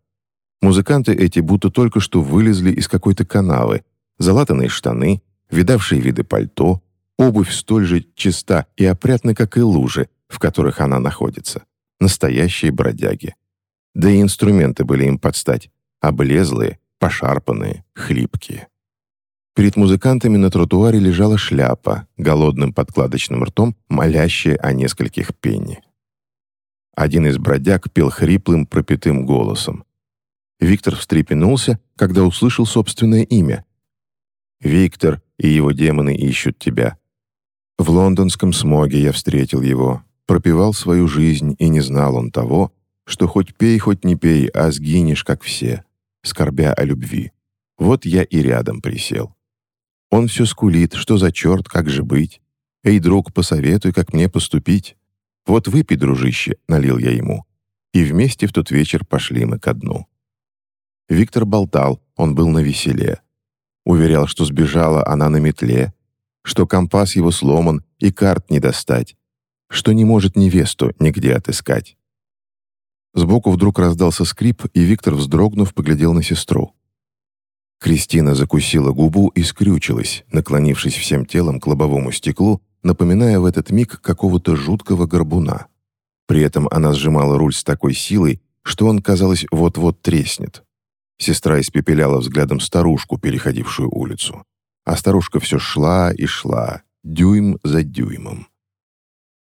Музыканты эти будто только что вылезли из какой-то канавы, залатанные штаны, видавшие виды пальто, обувь столь же чиста и опрятна, как и лужи, в которых она находится. Настоящие бродяги. Да и инструменты были им под стать, облезлые, пошарпанные, хлипкие. Перед музыкантами на тротуаре лежала шляпа, голодным подкладочным ртом, молящая о нескольких пенни. Один из бродяг пел хриплым, пропитым голосом. Виктор встрепенулся, когда услышал собственное имя. «Виктор и его демоны ищут тебя». В лондонском смоге я встретил его, пропивал свою жизнь, и не знал он того, что хоть пей, хоть не пей, а сгинешь, как все, скорбя о любви. Вот я и рядом присел. Он все скулит, что за черт, как же быть? Эй, друг, посоветуй, как мне поступить. Вот выпей, дружище, налил я ему. И вместе в тот вечер пошли мы ко дну. Виктор болтал, он был на веселе. Уверял, что сбежала она на метле, что компас его сломан и карт не достать, что не может невесту нигде отыскать. Сбоку вдруг раздался скрип, и Виктор, вздрогнув, поглядел на сестру. Кристина закусила губу и скрючилась, наклонившись всем телом к лобовому стеклу, напоминая в этот миг какого-то жуткого горбуна. При этом она сжимала руль с такой силой, что он, казалось, вот-вот треснет. Сестра испепеляла взглядом старушку, переходившую улицу. А старушка все шла и шла, дюйм за дюймом.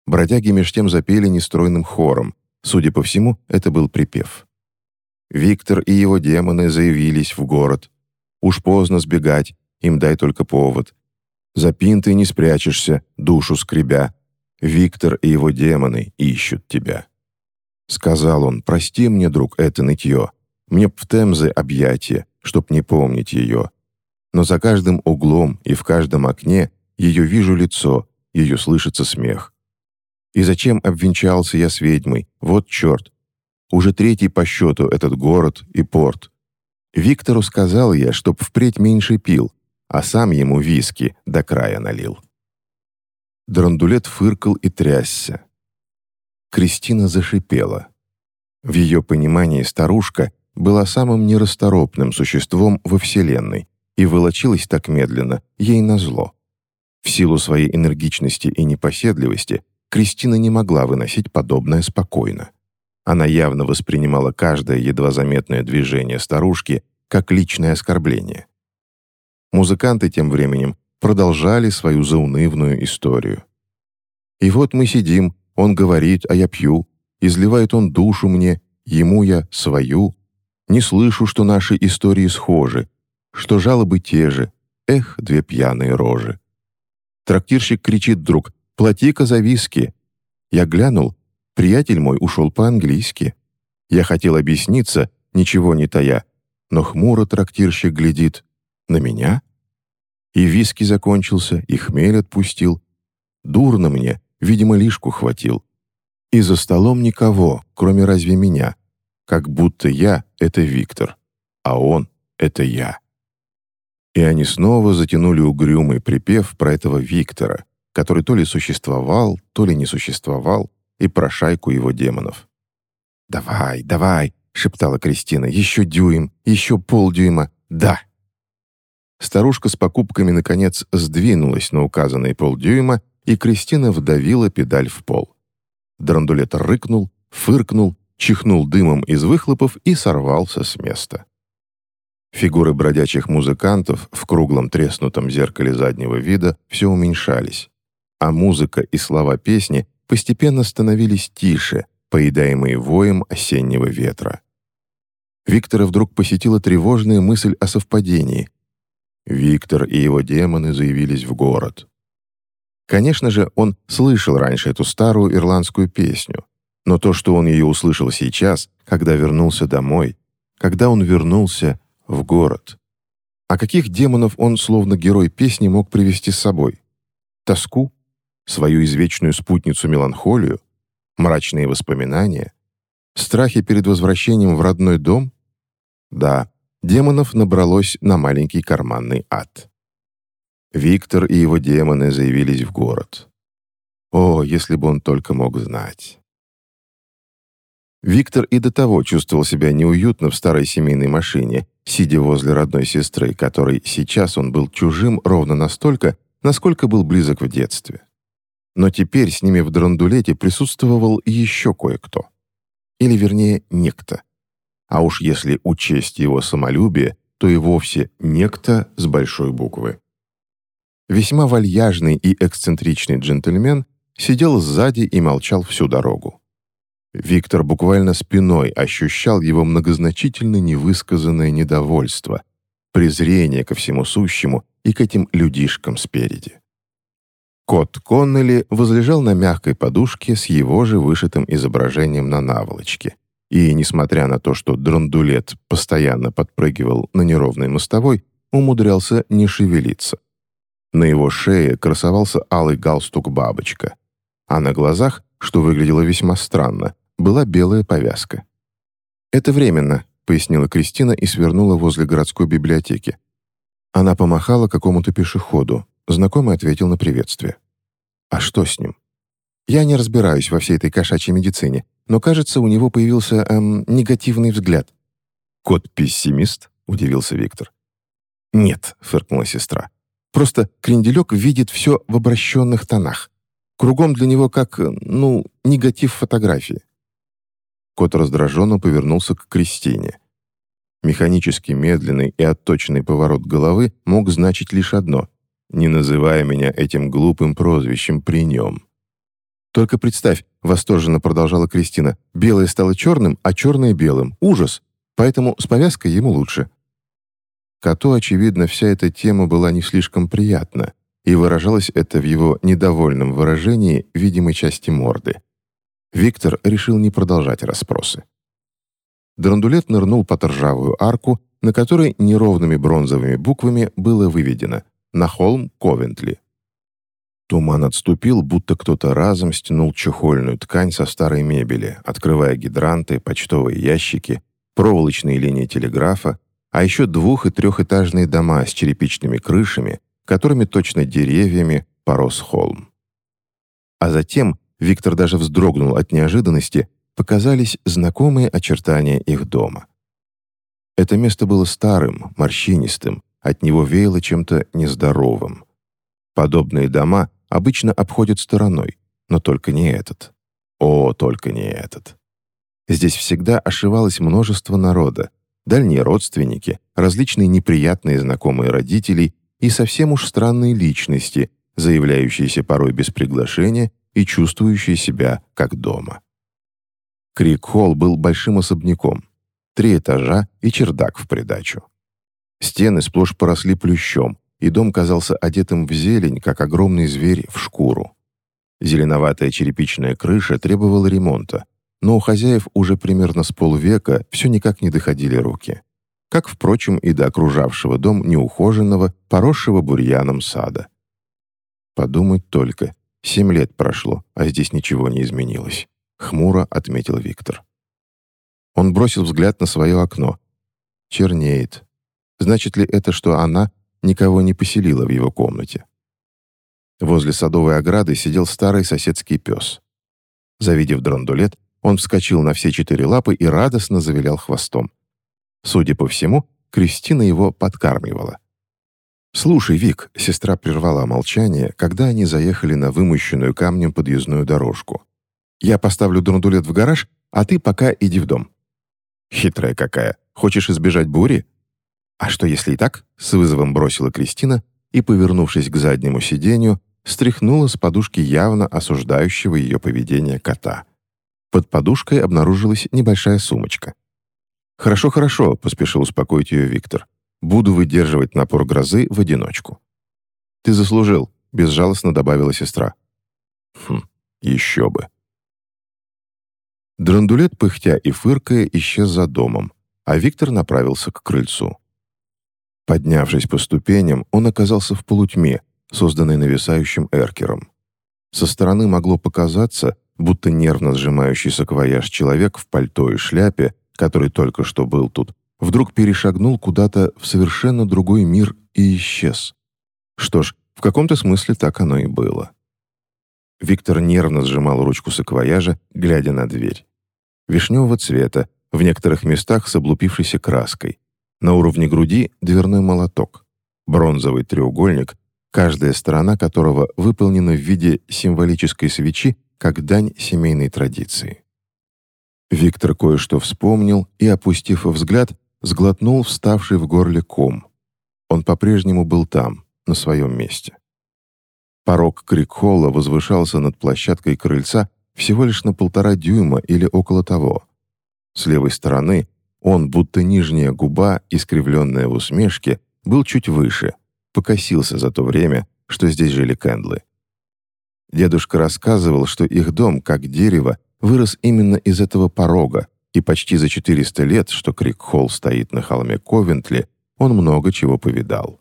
Бродяги меж тем запели нестройным хором. Судя по всему, это был припев. Виктор и его демоны заявились в город. Уж поздно сбегать, им дай только повод. За пинтой не спрячешься, душу скребя. Виктор и его демоны ищут тебя. Сказал он, прости мне, друг, это нытье. Мне в Темзы объятия, чтоб не помнить ее. Но за каждым углом и в каждом окне ее вижу лицо, ее слышится смех. И зачем обвенчался я с ведьмой? Вот черт. Уже третий по счету этот город и порт. Виктору сказал я, чтоб впредь меньше пил, а сам ему виски до края налил. Драндулет фыркал и трясся. Кристина зашипела. В ее понимании старушка была самым нерасторопным существом во Вселенной и волочилась так медленно, ей назло. В силу своей энергичности и непоседливости Кристина не могла выносить подобное спокойно. Она явно воспринимала каждое едва заметное движение старушки как личное оскорбление. Музыканты тем временем продолжали свою заунывную историю. И вот мы сидим, он говорит, а я пью, изливает он душу мне, ему я свою. Не слышу, что наши истории схожи, что жалобы те же, эх, две пьяные рожи. Трактирщик кричит вдруг «Плати-ка за виски!» Я глянул, приятель мой ушел по-английски. Я хотел объясниться, ничего не тая, но хмуро трактирщик глядит. На меня? И виски закончился, и хмель отпустил. Дурно мне, видимо, лишку хватил. И за столом никого, кроме разве меня. Как будто я — это Виктор, а он — это я. И они снова затянули угрюмый припев про этого Виктора, который то ли существовал, то ли не существовал, и про шайку его демонов. «Давай, давай!» — шептала Кристина. «Еще дюйм, еще полдюйма. Да!» Старушка с покупками, наконец, сдвинулась на указанные полдюйма, и Кристина вдавила педаль в пол. Драндулет рыкнул, фыркнул, чихнул дымом из выхлопов и сорвался с места. Фигуры бродячих музыкантов в круглом треснутом зеркале заднего вида все уменьшались, а музыка и слова песни постепенно становились тише, поедаемые воем осеннего ветра. Виктора вдруг посетила тревожная мысль о совпадении. Виктор и его демоны заявились в город. Конечно же, он слышал раньше эту старую ирландскую песню, но то, что он ее услышал сейчас, когда вернулся домой, когда он вернулся в город. А каких демонов он, словно герой песни, мог привести с собой? Тоску? Свою извечную спутницу меланхолию? Мрачные воспоминания? Страхи перед возвращением в родной дом? Да, демонов набралось на маленький карманный ад. Виктор и его демоны заявились в город. О, если бы он только мог знать. Виктор и до того чувствовал себя неуютно в старой семейной машине, сидя возле родной сестры, которой сейчас он был чужим ровно настолько, насколько был близок в детстве. Но теперь с ними в драндулете присутствовал еще кое-кто. Или, вернее, некто. А уж если учесть его самолюбие, то и вовсе некто с большой буквы. Весьма вальяжный и эксцентричный джентльмен сидел сзади и молчал всю дорогу. Виктор буквально спиной ощущал его многозначительно невысказанное недовольство, презрение ко всему сущему и к этим людишкам спереди. Кот Коннелли возлежал на мягкой подушке с его же вышитым изображением на наволочке. И, несмотря на то, что драндулет постоянно подпрыгивал на неровной мостовой, умудрялся не шевелиться — на его шее красовался алый галстук-бабочка, а на глазах, что выглядело весьма странно, была белая повязка. «Это временно», — пояснила Кристина и свернула возле городской библиотеки. Она помахала какому-то пешеходу. Знакомый ответил на приветствие. «А что с ним?» «Я не разбираюсь во всей этой кошачьей медицине, но, кажется, у него появился эм, негативный взгляд». «Кот-пессимист?» — удивился Виктор. «Нет», — фыркнула сестра. Просто кренделек видит все в обращенных тонах. Кругом для него как, ну, негатив фотографии. Кот раздраженно повернулся к Кристине. Механически медленный и отточенный поворот головы мог значить лишь одно — не называя меня этим глупым прозвищем при нем. «Только представь», — восторженно продолжала Кристина, «белое стало черным, а черное — белым. Ужас! Поэтому с повязкой ему лучше. Коту, очевидно, вся эта тема была не слишком приятна, и выражалось это в его недовольном выражении видимой части морды. Виктор решил не продолжать расспросы. Драндулет нырнул под ржавую арку, на которой неровными бронзовыми буквами было выведено «На холм Ковентли». Туман отступил, будто кто-то разом стянул чехольную ткань со старой мебели, открывая гидранты, почтовые ящики, проволочные линии телеграфа, а еще двух- и трехэтажные дома с черепичными крышами, которыми точно деревьями порос холм. А затем Виктор даже вздрогнул от неожиданности, показались знакомые очертания их дома. Это место было старым, морщинистым, от него веяло чем-то нездоровым. Подобные дома обычно обходят стороной, но только не этот. О, только не этот. Здесь всегда ошивалось множество народа, дальние родственники, различные неприятные знакомые родителей и совсем уж странные личности, заявляющиеся порой без приглашения и чувствующие себя как дома. Крик-холл был большим особняком. Три этажа и чердак в придачу. Стены сплошь поросли плющом, и дом казался одетым в зелень, как огромный зверь в шкуру. Зеленоватая черепичная крыша требовала ремонта, но у хозяев уже примерно с полвека все никак не доходили руки. как, впрочем, и до окружавшего дом неухоженного, поросшего бурьяном сада. Подумать только, семь лет прошло, а здесь ничего не изменилось, хмуро отметил Виктор. Он бросил взгляд на свое окно. Чернеет. Значит ли это, что она никого не поселила в его комнате? Возле садовой ограды сидел старый соседский пес. Завидев драндулет, он вскочил на все четыре лапы и радостно завилял хвостом. Судя по всему, Кристина его подкармливала. «Слушай, Вик», — сестра прервала молчание, когда они заехали на вымощенную камнем подъездную дорожку. «Я поставлю драндулет в гараж, а ты пока иди в дом». «Хитрая какая. Хочешь избежать бури?» «А что, если и так?» — с вызовом бросила Кристина и, повернувшись к заднему сиденью, стряхнула с подушки явно осуждающего ее поведение кота. Под подушкой обнаружилась небольшая сумочка. «Хорошо, хорошо», — поспешил успокоить ее Виктор. «Буду выдерживать напор грозы в одиночку». «Ты заслужил», — безжалостно добавила сестра. «Хм, еще бы». Драндулет, пыхтя и фыркая, исчез за домом, а Виктор направился к крыльцу. Поднявшись по ступеням, он оказался в полутьме, созданной нависающим эркером. Со стороны могло показаться, будто нервно сжимающий саквояж человек в пальто и шляпе, который только что был тут, вдруг перешагнул куда-то в совершенно другой мир и исчез. Что ж, в каком-то смысле так оно и было. Виктор нервно сжимал ручку саквояжа, глядя на дверь. Вишневого цвета, в некоторых местах с облупившейся краской. На уровне груди дверной молоток. Бронзовый треугольник, каждая сторона которого выполнена в виде символической свечи, как дань семейной традиции. Виктор кое-что вспомнил и, опустив взгляд, сглотнул вставший в горле ком. Он по-прежнему был там, на своем месте. Порог крикхолла возвышался над площадкой крыльца всего лишь на полтора дюйма или около того. С левой стороны он, будто нижняя губа, искривленная в усмешке, был чуть выше, покосился за то время, что здесь жили Кэндлы. Дедушка рассказывал, что их дом, как дерево, вырос именно из этого порога, и почти за 400 лет, что Крик-Холл стоит на холме Ковентли, он много чего повидал.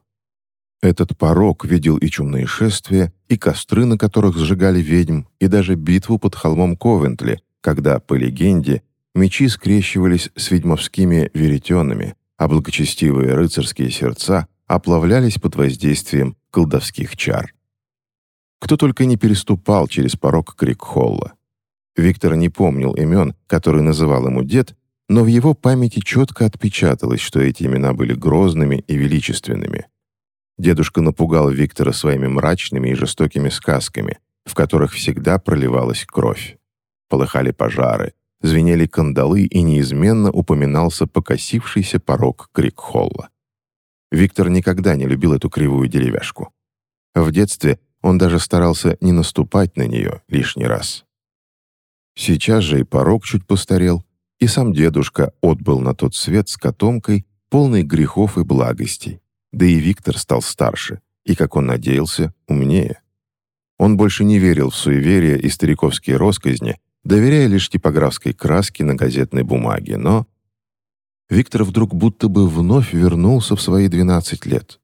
Этот порог видел и чумные шествия, и костры, на которых сжигали ведьм, и даже битву под холмом Ковентли, когда, по легенде, мечи скрещивались с ведьмовскими веретенами, а благочестивые рыцарские сердца оплавлялись под воздействием колдовских чар. Кто только не переступал через порог Крикхолла. Виктор не помнил имен, которые называл ему дед, но в его памяти четко отпечаталось, что эти имена были грозными и величественными. Дедушка напугал Виктора своими мрачными и жестокими сказками, в которых всегда проливалась кровь. Полыхали пожары, звенели кандалы и неизменно упоминался покосившийся порог Крикхолла. Виктор никогда не любил эту кривую деревяшку. В детстве он даже старался не наступать на нее лишний раз. Сейчас же и порог чуть постарел, и сам дедушка отбыл на тот свет с котомкой, полной грехов и благостей. Да и Виктор стал старше, и, как он надеялся, умнее. Он больше не верил в суеверия и стариковские росказни, доверяя лишь типографской краске на газетной бумаге, но Виктор вдруг будто бы вновь вернулся в свои 12 лет.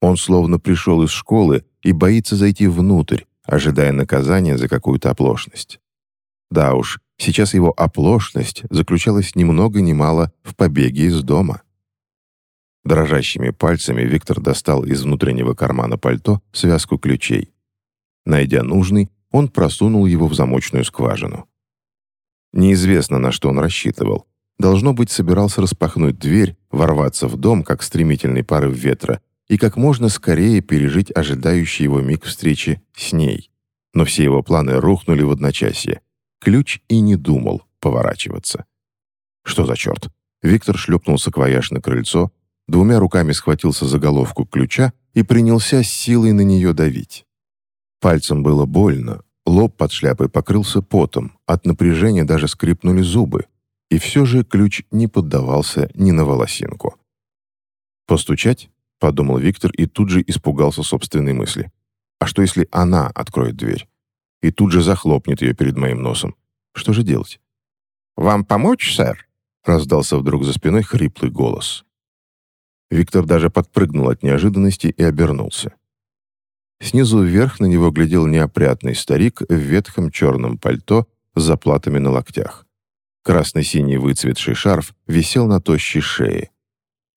Он словно пришел из школы и боится зайти внутрь, ожидая наказания за какую-то оплошность. Да уж, сейчас его оплошность заключалась ни много ни мало в побеге из дома. Дрожащими пальцами Виктор достал из внутреннего кармана пальто связку ключей. Найдя нужный, он просунул его в замочную скважину. Неизвестно, на что он рассчитывал. Должно быть, собирался распахнуть дверь, ворваться в дом, как стремительный порыв ветра, и как можно скорее пережить ожидающий его миг встречи с ней. Но все его планы рухнули в одночасье. Ключ и не думал поворачиваться. Что за черт? Виктор шлепнул саквояж на крыльцо, двумя руками схватился за головку ключа и принялся с силой на нее давить. Пальцем было больно, лоб под шляпой покрылся потом, от напряжения даже скрипнули зубы, и все же ключ не поддавался ни на волосинку. «Постучать?» — подумал Виктор и тут же испугался собственной мысли. «А что, если она откроет дверь? И тут же захлопнет ее перед моим носом. Что же делать?» «Вам помочь, сэр?» — раздался вдруг за спиной хриплый голос. Виктор даже подпрыгнул от неожиданности и обернулся. Снизу вверх на него глядел неопрятный старик в ветхом черном пальто с заплатами на локтях. Красно-синий выцветший шарф висел на тощей шее.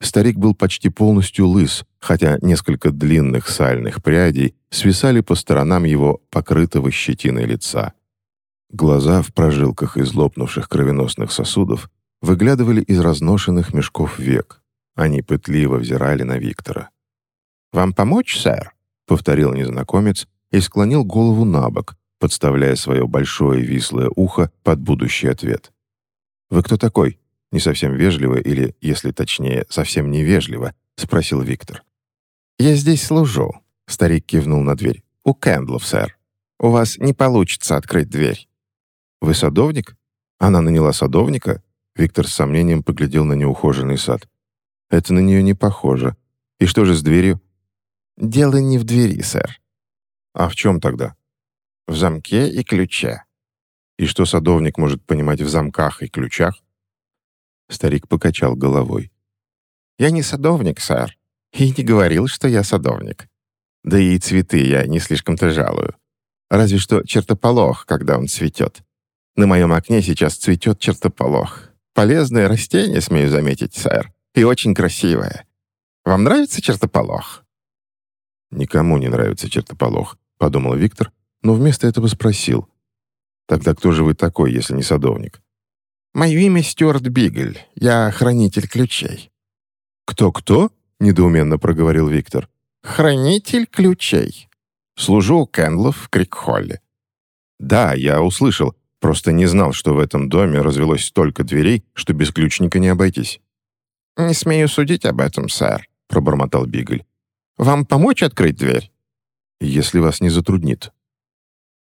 Старик был почти полностью лыс, хотя несколько длинных сальных прядей свисали по сторонам его покрытого щетиной лица. Глаза в прожилках из лопнувших кровеносных сосудов выглядывали из разношенных мешков век. Они пытливо взирали на Виктора. «Вам помочь, сэр?» — повторил незнакомец и склонил голову на бок, подставляя свое большое вислое ухо под будущий ответ. «Вы кто такой?» — не совсем вежливо или, если точнее, совсем невежливо, — спросил Виктор. «Я здесь служу», — старик кивнул на дверь. «У Кэндлов, сэр. У вас не получится открыть дверь». «Вы садовник?» Она наняла садовника? Виктор с сомнением поглядел на неухоженный сад. «Это на нее не похоже. И что же с дверью?» «Дело не в двери, сэр». «А в чем тогда?» «В замке и ключе». «И что садовник может понимать в замках и ключах?» Старик покачал головой. «Я не садовник, сэр, и не говорил, что я садовник. Да и цветы я не слишком-то жалую. Разве что чертополох, когда он цветет. На моем окне сейчас цветет чертополох. Полезное растение, смею заметить, сэр, и очень красивое. Вам нравится чертополох?» «Никому не нравится чертополох», — подумал Виктор, но вместо этого спросил. «Тогда кто же вы такой, если не садовник?» «Мое имя Стюарт Бигль. Я хранитель ключей». «Кто-кто?» — недоуменно проговорил Виктор. «Хранитель ключей. Служу у Кэндлов в Крикхолле». «Да, я услышал. Просто не знал, что в этом доме развелось столько дверей, что без ключника не обойтись». «Не смею судить об этом, сэр», — пробормотал Бигль. «Вам помочь открыть дверь?» «Если вас не затруднит».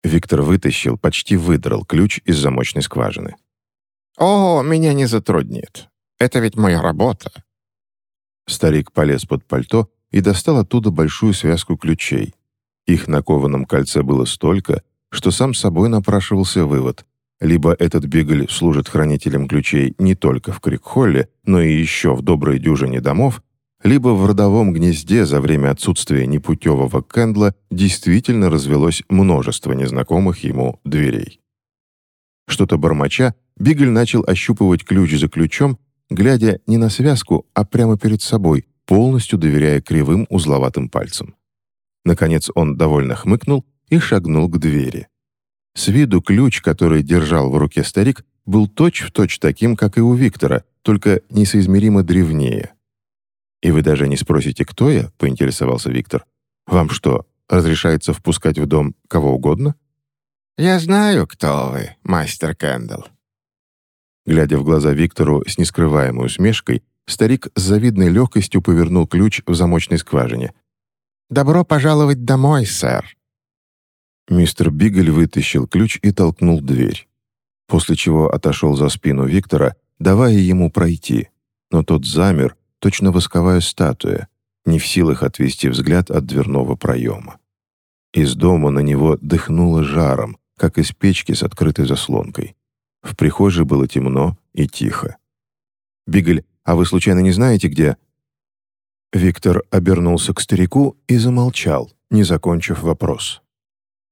Виктор вытащил, почти выдрал ключ из замочной скважины. «О, меня не затруднит. Это ведь моя работа». Старик полез под пальто и достал оттуда большую связку ключей. Их на кованом кольце было столько, что сам собой напрашивался вывод. Либо этот бигль служит хранителем ключей не только в Крикхолле, но и еще в доброй дюжине домов, либо в родовом гнезде за время отсутствия непутевого Кэндла действительно развелось множество незнакомых ему дверей. Что-то бормоча, Бигль начал ощупывать ключ за ключом, глядя не на связку, а прямо перед собой, полностью доверяя кривым узловатым пальцам. Наконец он довольно хмыкнул и шагнул к двери. С виду ключ, который держал в руке старик, был точь-в-точь точь таким, как и у Виктора, только несоизмеримо древнее. «И вы даже не спросите, кто я?» — поинтересовался Виктор. «Вам что, разрешается впускать в дом кого угодно?» «Я знаю, кто вы, мастер Кэндалл». Глядя в глаза Виктору с нескрываемой усмешкой, старик с завидной легкостью повернул ключ в замочной скважине. «Добро пожаловать домой, сэр. Мистер Бигль вытащил ключ и толкнул дверь, после чего отошел за спину Виктора, давая ему пройти, но тот замер, точно восковая статуя, не в силах отвести взгляд от дверного проема. Из дома на него дыхнуло жаром, как из печки с открытой заслонкой. В прихожей было темно и тихо. «Бигль, а вы случайно не знаете, где...» Виктор обернулся к старику и замолчал, не закончив вопрос.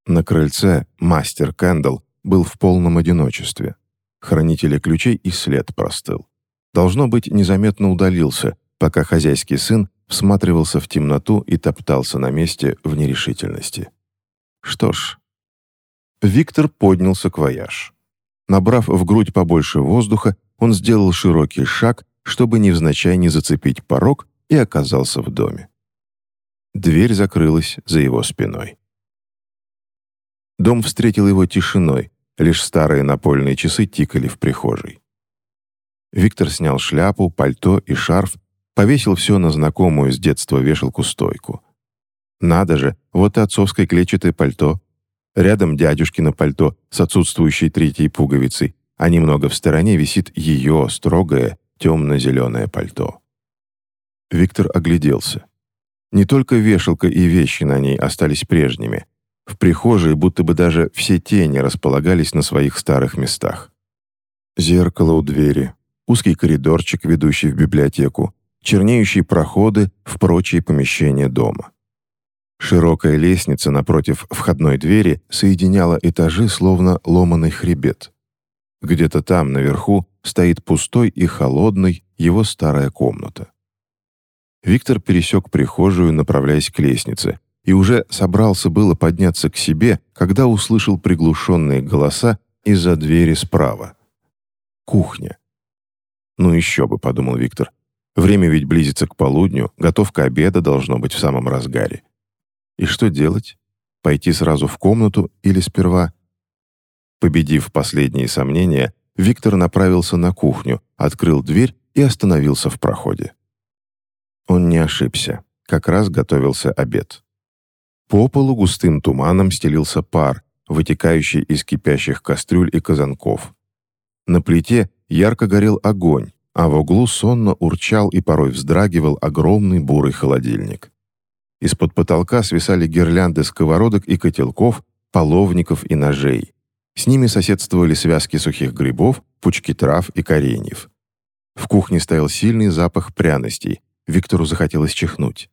На крыльце мастер Кэндл был в полном одиночестве. Хранителя ключей и след простыл. Должно быть, незаметно удалился, пока хозяйский сын всматривался в темноту и топтался на месте в нерешительности. Что ж, Виктор поднялся к вояж. Набрав в грудь побольше воздуха, он сделал широкий шаг, чтобы невзначай не зацепить порог, и оказался в доме. Дверь закрылась за его спиной. Дом встретил его тишиной, лишь старые напольные часы тикали в прихожей. Виктор снял шляпу, пальто и шарф, повесил все на знакомую с детства вешалку-стойку. Надо же, вот и отцовское клетчатое пальто. Рядом дядюшкино пальто с отсутствующей третьей пуговицей, а немного в стороне висит ее строгое темно-зеленое пальто. Виктор огляделся. Не только вешалка и вещи на ней остались прежними, в прихожей будто бы даже все тени располагались на своих старых местах. Зеркало у двери, узкий коридорчик, ведущий в библиотеку, чернеющие проходы в прочие помещения дома. Широкая лестница напротив входной двери соединяла этажи, словно ломаный хребет. Где-то там, наверху, стоит пустой и холодный его старая комната. Виктор пересек прихожую, направляясь к лестнице, и уже собрался было подняться к себе, когда услышал приглушенные голоса из-за двери справа. Кухня. «Ну еще бы», — подумал Виктор. «Время ведь близится к полудню, готовка обеда должно быть в самом разгаре». И что делать? Пойти сразу в комнату или сперва? Победив последние сомнения, Виктор направился на кухню, открыл дверь и остановился в проходе. Он не ошибся. Как раз готовился обед. По полу густым туманом стелился пар, вытекающий из кипящих кастрюль и казанков. На плите ярко горел огонь, а в углу сонно урчал и порой вздрагивал огромный бурый холодильник. Из-под потолка свисали гирлянды сковородок и котелков, половников и ножей. С ними соседствовали связки сухих грибов, пучки трав и кореньев. В кухне стоял сильный запах пряностей. Виктору захотелось чихнуть.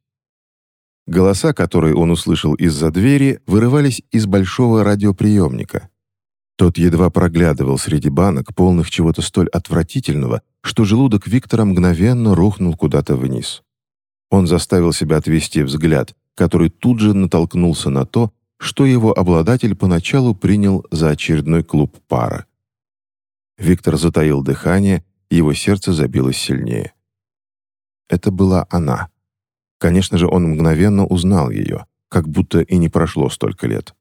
Голоса, которые он услышал из-за двери, вырывались из большого радиоприемника. Тот едва проглядывал среди банок, полных чего-то столь отвратительного, что желудок Виктора мгновенно рухнул куда-то вниз. Он заставил себя отвести взгляд, который тут же натолкнулся на то, что его обладатель поначалу принял за очередной клуб пара. Виктор затаил дыхание, его сердце забилось сильнее. Это была она. Конечно же, он мгновенно узнал ее, как будто и не прошло столько лет.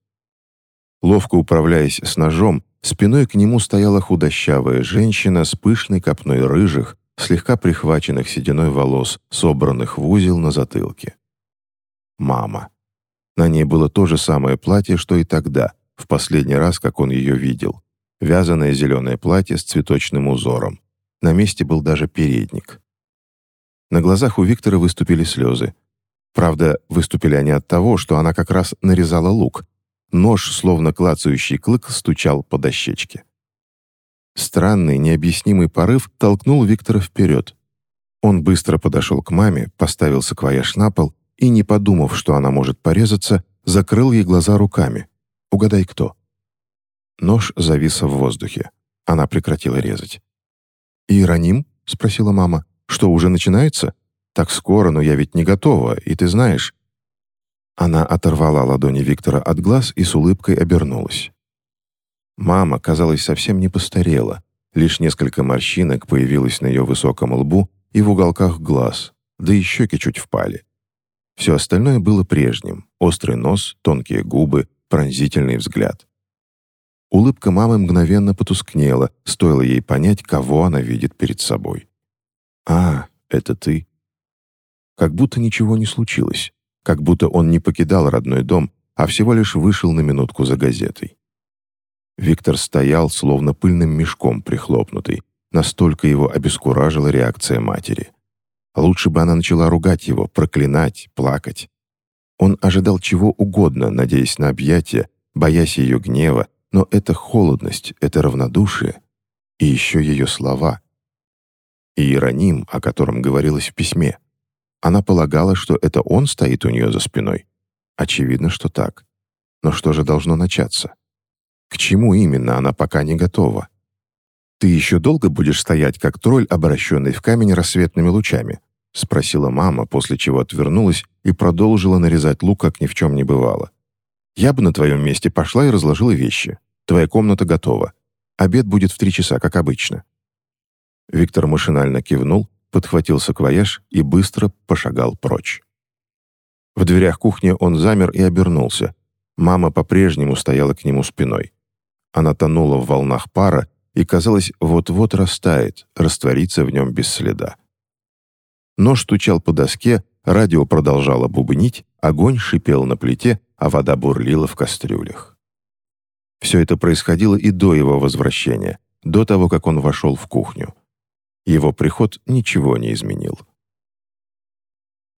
Ловко управляясь с ножом, спиной к нему стояла худощавая женщина с пышной копной рыжих, слегка прихваченных сединой волос, собранных в узел на затылке. Мама. На ней было то же самое платье, что и тогда, в последний раз, как он ее видел. Вязаное зеленое платье с цветочным узором. На месте был даже передник. На глазах у Виктора выступили слезы. Правда, выступили они от того, что она как раз нарезала лук. Нож, словно клацающий клык, стучал по дощечке. Странный, необъяснимый порыв толкнул Виктора вперед. Он быстро подошел к маме, поставил саквояж на пол и, не подумав, что она может порезаться, закрыл ей глаза руками. Угадай, кто. Нож завис в воздухе. Она прекратила резать. «Иероним?» — спросила мама. «Что, уже начинается? Так скоро, но я ведь не готова, и ты знаешь...» Она оторвала ладони Виктора от глаз и с улыбкой обернулась. Мама, казалось, совсем не постарела. Лишь несколько морщинок появилось на ее высоком лбу и в уголках глаз, да и щеки чуть впали. Все остальное было прежним. Острый нос, тонкие губы, пронзительный взгляд. Улыбка мамы мгновенно потускнела, стоило ей понять, кого она видит перед собой. «А, это ты». Как будто ничего не случилось. Как будто он не покидал родной дом, а всего лишь вышел на минутку за газетой. Виктор стоял, словно пыльным мешком прихлопнутый. Настолько его обескуражила реакция матери. Лучше бы она начала ругать его, проклинать, плакать. Он ожидал чего угодно, надеясь на объятия, боясь ее гнева, но это холодность, это равнодушие и еще ее слова. Иероним, о котором говорилось в письме. Она полагала, что это он стоит у нее за спиной. Очевидно, что так. Но что же должно начаться? К чему именно она пока не готова? «Ты еще долго будешь стоять, как тролль, обращенный в камень рассветными лучами?» — спросила мама, после чего отвернулась и продолжила нарезать лук, как ни в чем не бывало. «Я бы на твоем месте пошла и разложила вещи. Твоя комната готова. Обед будет в три часа, как обычно». Виктор машинально кивнул, подхватил саквояж и быстро пошагал прочь. В дверях кухни он замер и обернулся. Мама по-прежнему стояла к нему спиной. Она тонула в волнах пара и, казалось, вот-вот растает, растворится в нем без следа. Нож стучал по доске, радио продолжало бубнить, огонь шипел на плите, а вода бурлила в кастрюлях. Все это происходило и до его возвращения, до того, как он вошел в кухню. Его приход ничего не изменил.